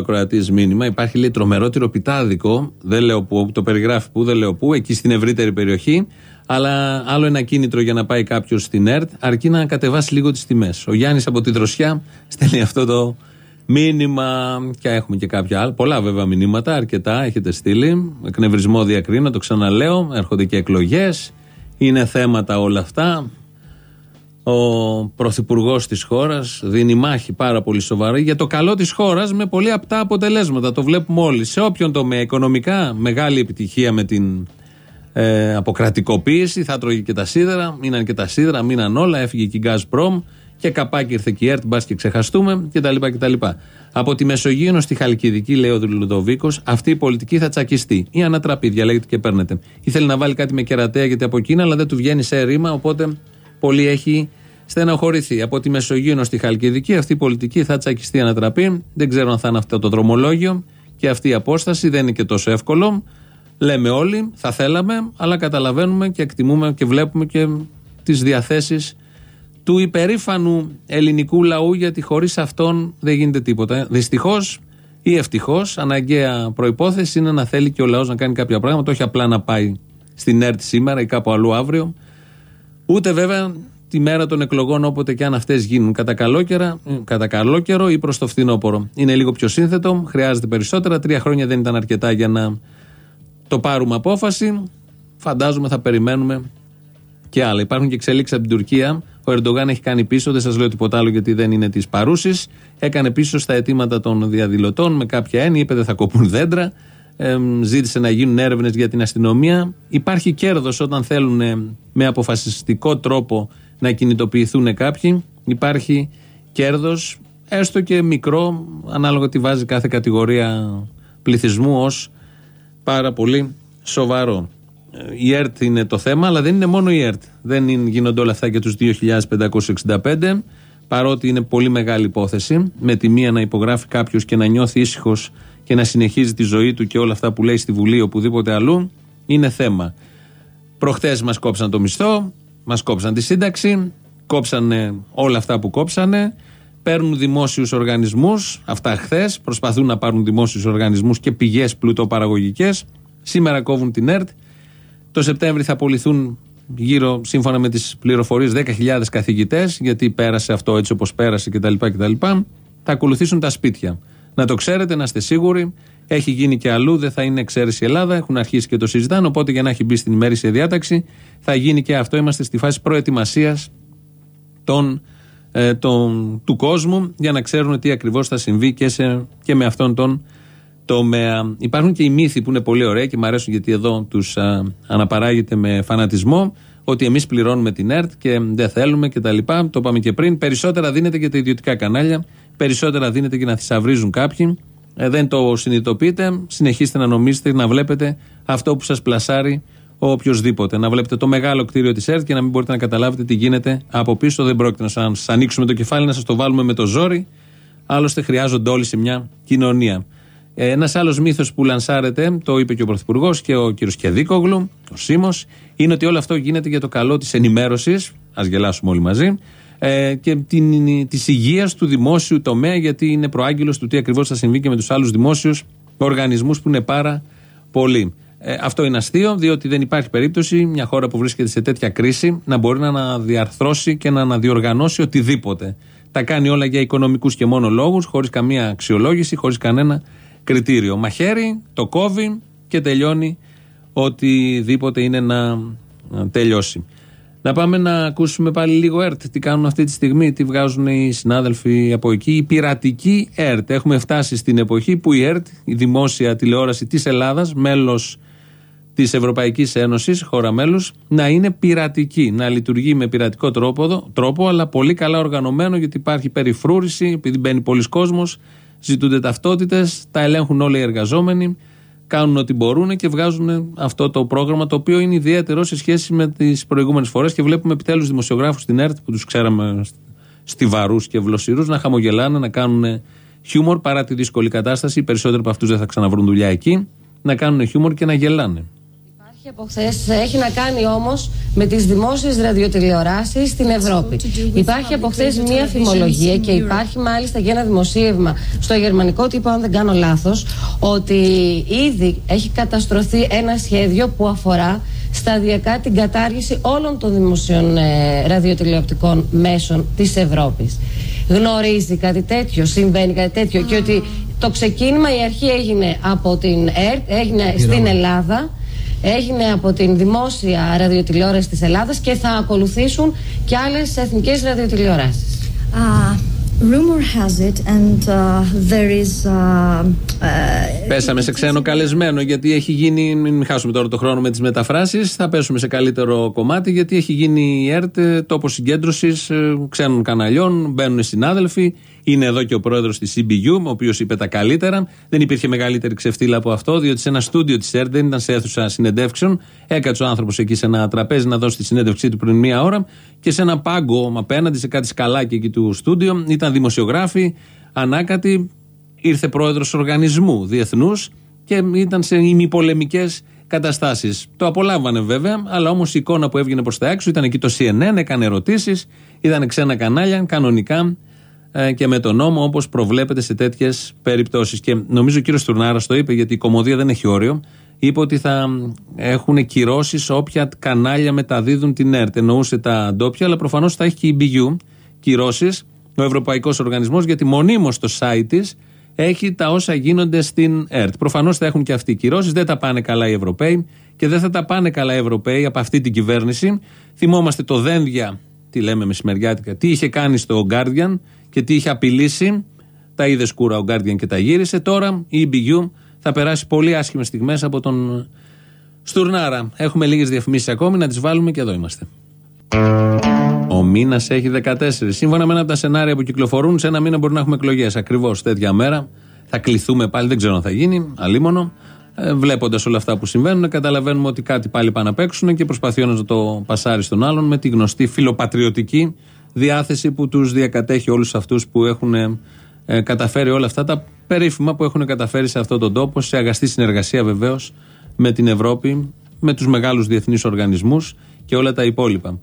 Ακροατής μήνυμα. Υπάρχει λέει τρομερό τυροπιτάδικο. Δεν λέω που, το περιγράφει που, δεν λέω που, εκεί στην ευρύτερη περιοχή. Αλλά άλλο ένα κίνητρο για να πάει κάποιος στην ΕΡΤ, αρκεί να κατεβάσει λίγο τις τιμές. Ο Γιάννης από τη Δροσιά στέλνει αυτό το μήνυμα. Και έχουμε και κάποια άλλα. Πολλά βέβαια μηνύματα, αρκετά έχετε στείλει. Εκνευρισμό διακρίνω, το ξαναλέω. Έρχονται και εκλογές. Είναι θέματα όλα αυτά. Ο πρωθυπουργός της χώρας δίνει μάχη πάρα πολύ σοβαρή για το καλό της χώρας με πολύ απτά αποτελέσματα. Το βλέπουμε όλοι. Σε όποιον τομέα, οικονομικά, μεγάλη επιτυχία με την ε, αποκρατικοποίηση. Θα τρώγε και τα σίδερα. Μείναν και τα σίδερα, μείναν όλα. Έφυγε και η Gazprom και καπάκι ήρθε και η ΕΡΤ, μπας και ξεχαστούμε κτλ. κτλ. Από τη Μεσογείο στη Χαλκιδική, λέει ο Λουδοβίκος, αυτή η πολιτική θα τσακιστεί. Ή ανατραπεί, διαλέγεται και παίρνετε. Ήθελε να βάλει κάτι με κερατέα γιατί από Κίνα, αλλά δεν του βγαίνει σε ρήμα, οπότε πολύ έχει στενοχωρηθεί. Από τη Μεσογείο στη Χαλκιδική αυτή η πολιτική θα τσακιστεί ανατραπεί. Δεν ξέρω αν θα είναι αυτό το δρομολόγιο και αυτή η απόσταση δεν είναι και τόσο εύκολο. Λέμε όλοι, θα θέλαμε, αλλά καταλαβαίνουμε και εκτιμούμε και βλέπουμε και τις διαθέσεις του υπερήφανου ελληνικού λαού, γιατί χωρίς αυτόν δεν γίνεται τίποτα. Δυστυχώς ή ευτυχώς, αναγκαία προπόθεση είναι να θέλει και ο λαός να κάνει κάποια πράγματα, όχι απλά να πάει στην ΕΡΤ σήμερα ή κάπου αλλού αύριο. Ούτε βέβαια τη μέρα των εκλογών, όποτε και αν αυτές γίνουν, κατά καλό, κατά καλό καιρό ή προς το φθινόπωρο. Είναι λίγο πιο σύνθετο, χρειάζεται περισσότερα. Τρία χρόνια δεν ήταν αρκετά για να το πάρουμε απόφαση. Φαντάζομαι θα περιμένουμε και άλλα. Υπάρχουν και εξελίξεις από την Τουρκία. Ο Ερντογάν έχει κάνει πίσω, δεν σας λέω τίποτα άλλο γιατί δεν είναι της παρούσης. Έκανε πίσω στα αιτήματα των διαδηλωτών με κάποια έννοια, είπε δεν θα κοπούν δέντρα. Ε, ζήτησε να γίνουν έρευνες για την αστυνομία. Υπάρχει κέρδος όταν θέλουν με αποφασιστικό τρόπο να κινητοποιηθούν κάποιοι. Υπάρχει κέρδος, έστω και μικρό, ανάλογα τι βάζει κάθε κατηγορία πληθυσμού ως πάρα πολύ σοβαρό. Η ΕΡΤ είναι το θέμα, αλλά δεν είναι μόνο η ΕΡΤ. Δεν γίνονται όλα αυτά για τους 2.565, παρότι είναι πολύ μεγάλη υπόθεση. Με τη μία να υπογράφει κάποιος και να νιώθει ήσυχος και να συνεχίζει τη ζωή του και όλα αυτά που λέει στη Βουλή οπουδήποτε αλλού, είναι θέμα. Προχτέ μας κόψαν το μισθό, Μας κόψαν τη σύνταξη, κόψανε όλα αυτά που κόψανε. Παίρνουν δημόσιους οργανισμούς, αυτά χθες. Προσπαθούν να πάρουν δημόσιους οργανισμούς και πηγές πλουτοπαραγωγικές. Σήμερα κόβουν την ΕΡΤ. Το Σεπτέμβρη θα απολυθούν γύρω, σύμφωνα με τις πληροφορίες, 10.000 καθηγητές, γιατί πέρασε αυτό έτσι όπως πέρασε κτλ. κτλ. Θα ακολουθήσουν τα σπίτια. Να το ξέρετε, να είστε σίγουροι. Έχει γίνει και αλλού, δεν θα είναι εξαίρεση Ελλάδα. Έχουν αρχίσει και το συζητάνε. Οπότε για να έχει μπει στην ημέρησια διάταξη θα γίνει και αυτό. Είμαστε στη φάση προετοιμασίας ε, του κόσμου για να ξέρουν τι ακριβώς θα συμβεί και, σε, και με αυτόν τον τομέα. Υπάρχουν και οι μύθοι που είναι πολύ ωραία και μου αρέσουν γιατί εδώ τους αναπαράγεται με φανατισμό ότι εμείς πληρώνουμε την ΕΡΤ και δεν θέλουμε κτλ. Το είπαμε και πριν. Περισσότερα δίνεται για τα ιδιωτικά κανάλια. Περισσότερα δίνεται για να θησαυρίζουν κάποιοι. Ε, δεν το συνειδητοποιείτε. Συνεχίστε να νομίζετε, να βλέπετε αυτό που σας πλασάρει ο οποιοδήποτε. Να βλέπετε το μεγάλο κτίριο της ΕΡΤ και να μην μπορείτε να καταλάβετε τι γίνεται από πίσω. Δεν πρόκειται να σας ανοίξουμε το κεφάλι, να σας το βάλουμε με το ζόρι. Άλλωστε, χρειάζονται όλοι σε μια κοινωνία. Ε, Ένας άλλος μύθος που λανσάρεται, το είπε και ο Πρωθυπουργός και ο κ. Κεδίκογλου, ο Σίμω, είναι ότι όλο αυτό γίνεται για το καλό της ενημέρωσης. Α γελάσουμε όλοι μαζί ε, και της υγείας του δημόσιου τομέα, γιατί είναι προάγγελος του τι ακριβώς θα συμβεί και με τους άλλους δημόσιους οργανισμούς που είναι πάρα πολλοί. Ε, αυτό είναι αστείο, διότι δεν υπάρχει περίπτωση μια χώρα που βρίσκεται σε τέτοια κρίση να μπορεί να αναδιαρθρώσει και να αναδιοργανώσει οτιδήποτε. τα κάνει όλα για οικονομικούς και μόνο λόγους, χωρίς καμία αξιολόγηση, χωρίς κανένα κριτήριο. Μαχαίρι, το κόβει και τελειώνει οτιδήποτε είναι να τελειώσει. Να πάμε να ακούσουμε πάλι λίγο ΕΡΤ. Τι κάνουν αυτή τη στιγμή, τι βγάζουν οι συνάδελφοι από εκεί. Η πειρατική ΕΡΤ. Έχουμε φτάσει στην εποχή που η ΕΡΤ, η δημόσια τηλεόραση της Ελλάδας, μέλος της Ευρωπαϊκής Ένωσης, χώρα μέλους, να είναι πειρατική. Να λειτουργεί με πειρατικό τρόπο, τρόπο, αλλά πολύ καλά οργανωμένο, γιατί υπάρχει περιφρούρηση, επειδή μπαίνει πολλοί κόσμος, ζητούνται ταυτότητες, τα ελέγχουν όλοι οι εργαζόμενοι κάνουν ό,τι μπορούν και βγάζουν αυτό το πρόγραμμα το οποίο είναι ιδιαίτερο σε σχέση με τις προηγούμενες φορές και βλέπουμε επιτέλους δημοσιογράφους στην ΕΡΤ που τους ξέραμε στιβαρούς και βλοσιρούς να χαμογελάνε, να κάνουν χιούμορ παρά τη δύσκολη κατάσταση. Οι περισσότεροι από αυτούς δεν θα ξαναβρούν δουλειά εκεί. Να κάνουν χιούμορ και να γελάνε από χθες έχει να κάνει όμως με τις δημόσιες ραδιοτηλεοράσεις στην Ευρώπη. Υπάρχει από χθες μία φημολογία και υπάρχει μάλιστα και ένα δημοσίευμα στο γερμανικό τύπο, αν δεν κάνω λάθος, ότι ήδη έχει καταστρωθεί ένα σχέδιο που αφορά σταδιακά την κατάργηση όλων των δημοσίων ε, ραδιοτηλεοπτικών μέσων της Ευρώπης. Γνωρίζει κάτι τέτοιο, συμβαίνει κάτι τέτοιο και ότι το ξεκίνημα, η αρχή έγινε από την ΕΡΤ, έγινε στην Ελλάδα έγινε από την δημόσια ραδιοτηλεόραση της Ελλάδας και θα ακολουθήσουν και άλλες εθνικές ραδιοτηλεοράσεις. Uh, rumor has it and uh, there is, uh, Πέσαμε σε ξένο καλεσμένο γιατί έχει γίνει, μην χάσουμε τώρα το χρόνο με τις μεταφράσεις, θα πέσουμε σε καλύτερο κομμάτι γιατί έχει γίνει η ΕΡΤ τόπος συγκέντρωσης ξένων καναλιών, μπαίνουν συνάδελφοι, είναι εδώ και ο πρόεδρος της CBU, ο οποίος είπε τα καλύτερα. Δεν υπήρχε μεγαλύτερη ξεφτύλα από αυτό, διότι σε ένα στούντιο της ΕΡΤ δεν ήταν σε αίθουσα συνεντεύξεων. Έκατσε ο άνθρωπος εκεί σε ένα τραπέζι να δώσει τη συνέντευξή του πριν μία ώρα και σε ένα πάγκο απέναντι, σε κάτι σκαλάκι εκεί του στούντιο, ήταν δημοσιογράφοι, ανάκατοι. Ήρθε πρόεδρος οργανισμού διεθνούς και ήταν σε ημιπολεμικές καταστάσεις. Το απολάμβανε βέβαια, αλλά όμως η εικόνα που έβγαινε προς τα έξω ήταν εκεί το CNN, έκανε ερωτήσεις, ήταν ξένα κανάλια, κανονικά ε, και με τον νόμο όπως προβλέπεται σε τέτοιες περιπτώσεις. Και νομίζω ο κύριος Τουρνάρα το είπε, γιατί η κομμωδία δεν έχει όριο. Είπε ότι θα έχουν κυρώσεις όποια κανάλια μεταδίδουν την ΕΡΤ. Εννοούσε τα ντόπια, αλλά προφανώς θα έχει και η BU κυρώσεις, ο Ευρωπαϊκός Οργανισμός, γιατί μονίμως το site της έχει τα όσα γίνονται στην ΕΡΤ. Προφανώς θα έχουν και αυτοί κυρώσεις. Δεν τα πάνε καλά οι Ευρωπαίοι και δεν θα τα πάνε καλά οι Ευρωπαίοι από αυτή την κυβέρνηση. Θυμόμαστε το Δένδια, τι λέμε μεσημεριάτικα, τι είχε κάνει στο Guardian και τι είχε απειλήσει. Τα είδε σκούρα ο Guardian και τα γύρισε. Τώρα η EBU θα περάσει πολύ άσχημες στιγμές από τον Στουρνάρα. Έχουμε λίγες διαφημίσεις ακόμη, να τις βάλουμε και εδώ είμαστε. Ο μήνας έχει 14. Σύμφωνα με ένα από τα σενάρια που κυκλοφορούν, σε ένα μήνα μπορεί να έχουμε εκλογές. Ακριβώς τέτοια μέρα. Θα κληθούμε πάλι, δεν ξέρω αν θα γίνει, αλίμονο. Ε, Βλέποντας όλα αυτά που συμβαίνουν, καταλαβαίνουμε ότι κάτι πάλι πάνε να παίξουν και προσπαθεί να το πασάρει στον άλλον με τη γνωστή φιλοπατριωτική διάθεση που τους διακατέχει όλους αυτούς που έχουν ε, καταφέρει όλα αυτά τα περίφημα που έχουν καταφέρει σε αυτόν τον τόπο, σε αγαστή συνεργασία βεβαίως με την Ευρώπη, με τους μεγάλους διεθνείς οργανισμούς και όλα τα υπόλοιπα.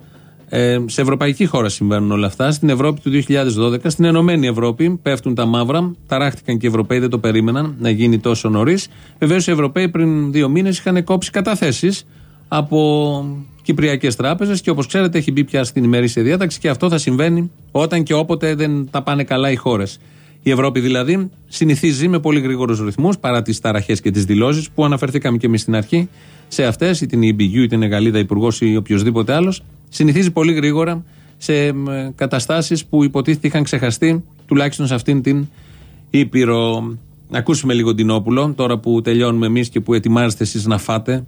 Ε, σε ευρωπαϊκή χώρα συμβαίνουν όλα αυτά. Στην Ευρώπη του 2012, στην Ενωμένη Ευρώπη, πέφτουν τα μαύρα. Ταράχτηκαν και οι Ευρωπαίοι, δεν το περίμεναν να γίνει τόσο νωρίς. Βεβαίως οι Ευρωπαίοι πριν δύο μήνες είχαν κόψει καταθέσεις από κυπριακές τράπεζες και όπως ξέρετε έχει μπει πια στην ημερήσια διάταξη και αυτό θα συμβαίνει όταν και όποτε δεν τα πάνε καλά οι χώρες. Η Ευρώπη δηλαδή συνηθίζει με πολύ γρήγορους ρυθμούς παρά τις ταραχές και τις δηλώσεις που αναφερθήκαμε και εμείς στην αρχή σε αυτές, είτε είναι η EBU, είτε είναι η Γαλλίδα Υπουργός ή οποιοδήποτε άλλος. Συνηθίζει πολύ γρήγορα σε καταστάσεις που υποτίθεται είχαν ξεχαστεί, τουλάχιστον σε αυτήν την Ήπειρο. Ακούσουμε λίγο την Όπουλο, τώρα που τελειώνουμε εμείς και που ετοιμάζεστε εσείς να φάτε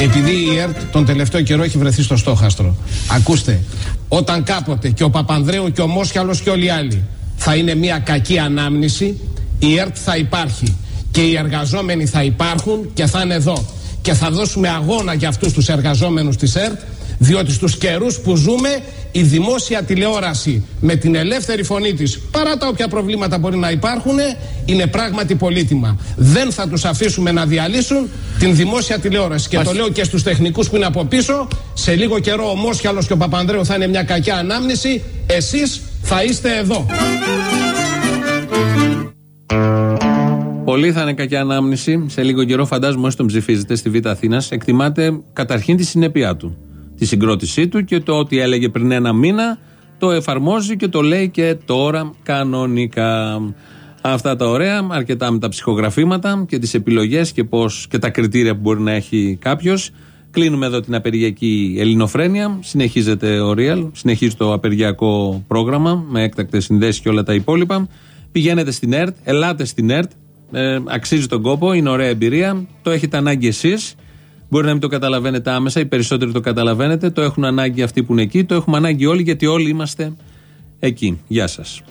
Επειδή η ΕΡΤ τον τελευταίο καιρό έχει βρεθεί στο στόχαστρο. Ακούστε, όταν κάποτε και ο Παπανδρέου και ο Μόσχαλος και όλοι οι άλλοι θα είναι μια κακή ανάμνηση, η ΕΡΤ θα υπάρχει και οι εργαζόμενοι θα υπάρχουν και θα είναι εδώ. Και θα δώσουμε αγώνα για αυτούς τους εργαζόμενους της ΕΡΤ διότι στους καιρούς που ζούμε η δημόσια τηλεόραση με την ελεύθερη φωνή της παρά τα όποια προβλήματα μπορεί να υπάρχουν είναι πράγματι πολύτιμα. Δεν θα τους αφήσουμε να διαλύσουν την δημόσια τηλεόραση. Και το λέω και στους τεχνικούς που είναι από πίσω σε λίγο καιρό ο Μόσχαλος και ο Παπανδρέου θα είναι μια κακιά ανάμνηση εσείς θα είστε εδώ. Πολύ θα είναι κακιά ανάμνηση. Σε λίγο καιρό, φαντάζομαι, όσοι τον ψηφίζετε στη Β' Αθήνας, εκτιμάτε καταρχήν τη συνέπειά του τη συγκρότησή του και το ότι έλεγε πριν ένα μήνα το εφαρμόζει και το λέει και τώρα κανονικά. Αυτά τα ωραία, αρκετά με τα ψυχογραφήματα και τις επιλογές και, πώς, και τα κριτήρια που μπορεί να έχει κάποιος. Κλείνουμε εδώ την απεργιακή ελληνοφρένεια. Συνεχίζεται ο Real, συνεχίζει το απεργιακό πρόγραμμα με έκτακτες συνδέσεις και όλα τα υπόλοιπα. Πηγαίνετε στην ΕΡΤ, ελάτε στην ΕΡΤ, ε, αξίζει τον κόπο, είναι ωραία εμπειρία. Το έχετε ανάγκη εσείς. Μπορεί να μην το καταλαβαίνετε άμεσα, οι περισσότεροι το καταλαβαίνετε. Το έχουν ανάγκη αυτοί που είναι εκεί, το έχουμε ανάγκη όλοι γιατί όλοι είμαστε εκεί. Γεια σας.